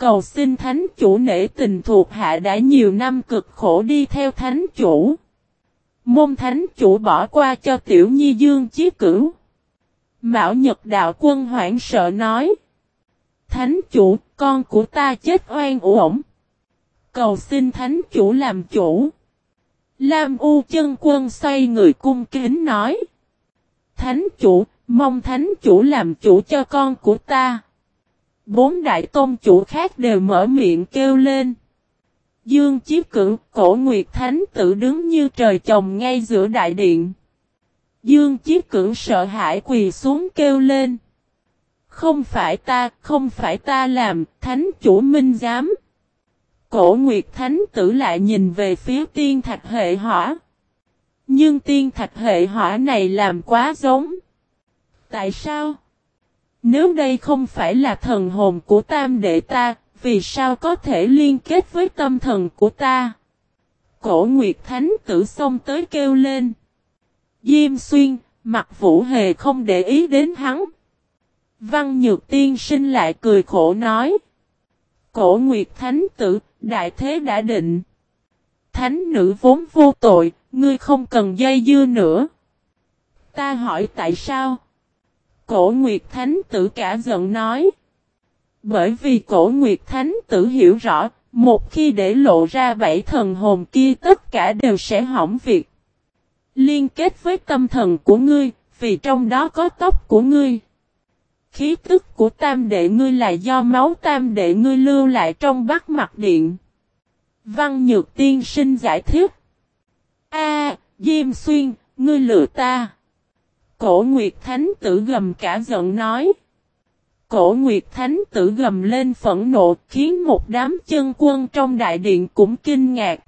Cầu xin thánh chủ nể tình thuộc hạ đã nhiều năm cực khổ đi theo thánh chủ. Môn thánh chủ bỏ qua cho tiểu nhi dương chí cửu. Mạo Nhật đạo quân hoảng sợ nói. Thánh chủ, con của ta chết oan uổng. Cầu xin thánh chủ làm chủ. Lam U chân quân xoay người cung kính nói. Thánh chủ, mong thánh chủ làm chủ cho con của ta. Bốn đại tôn chủ khác đều mở miệng kêu lên. Dương chiếp Cửu, cổ Nguyệt Thánh tự đứng như trời trồng ngay giữa đại điện. Dương chiếp Cửu sợ hãi quỳ xuống kêu lên. Không phải ta, không phải ta làm, Thánh chủ minh giám. Cổ Nguyệt Thánh tử lại nhìn về phía tiên thạch hệ hỏa. Nhưng tiên thạch hệ hỏa này làm quá giống. Tại sao? Nếu đây không phải là thần hồn của tam đệ ta, vì sao có thể liên kết với tâm thần của ta? Cổ Nguyệt Thánh tử xông tới kêu lên. Diêm xuyên, mặt vũ hề không để ý đến hắn. Văn Nhược Tiên sinh lại cười khổ nói. Cổ Nguyệt Thánh tử, đại thế đã định. Thánh nữ vốn vô tội, ngươi không cần dây dưa nữa. Ta hỏi tại sao? Cổ Nguyệt Thánh tử cả giận nói. Bởi vì cổ Nguyệt Thánh tử hiểu rõ, một khi để lộ ra bảy thần hồn kia tất cả đều sẽ hỏng việc. Liên kết với tâm thần của ngươi, vì trong đó có tóc của ngươi. Khí tức của tam đệ ngươi là do máu tam đệ ngươi lưu lại trong bắt mặt điện. Văn Nhược Tiên sinh giải thích. A, Diêm Xuyên, ngươi lừa ta. Cổ Nguyệt Thánh tử gầm cả giận nói. Cổ Nguyệt Thánh tử gầm lên phẫn nộ, khiến một đám chân quân trong đại điện cũng kinh ngạc.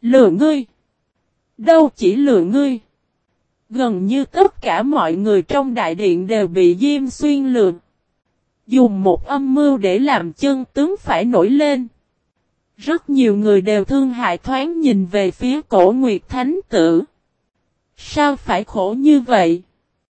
Lừa ngươi! Đâu chỉ lừa ngươi! Gần như tất cả mọi người trong đại điện đều bị Diêm Xuyên lừa. Dùng một âm mưu để làm chân tướng phải nổi lên. Rất nhiều người đều thương hại thoáng nhìn về phía cổ Nguyệt Thánh Tử. Sao phải khổ như vậy?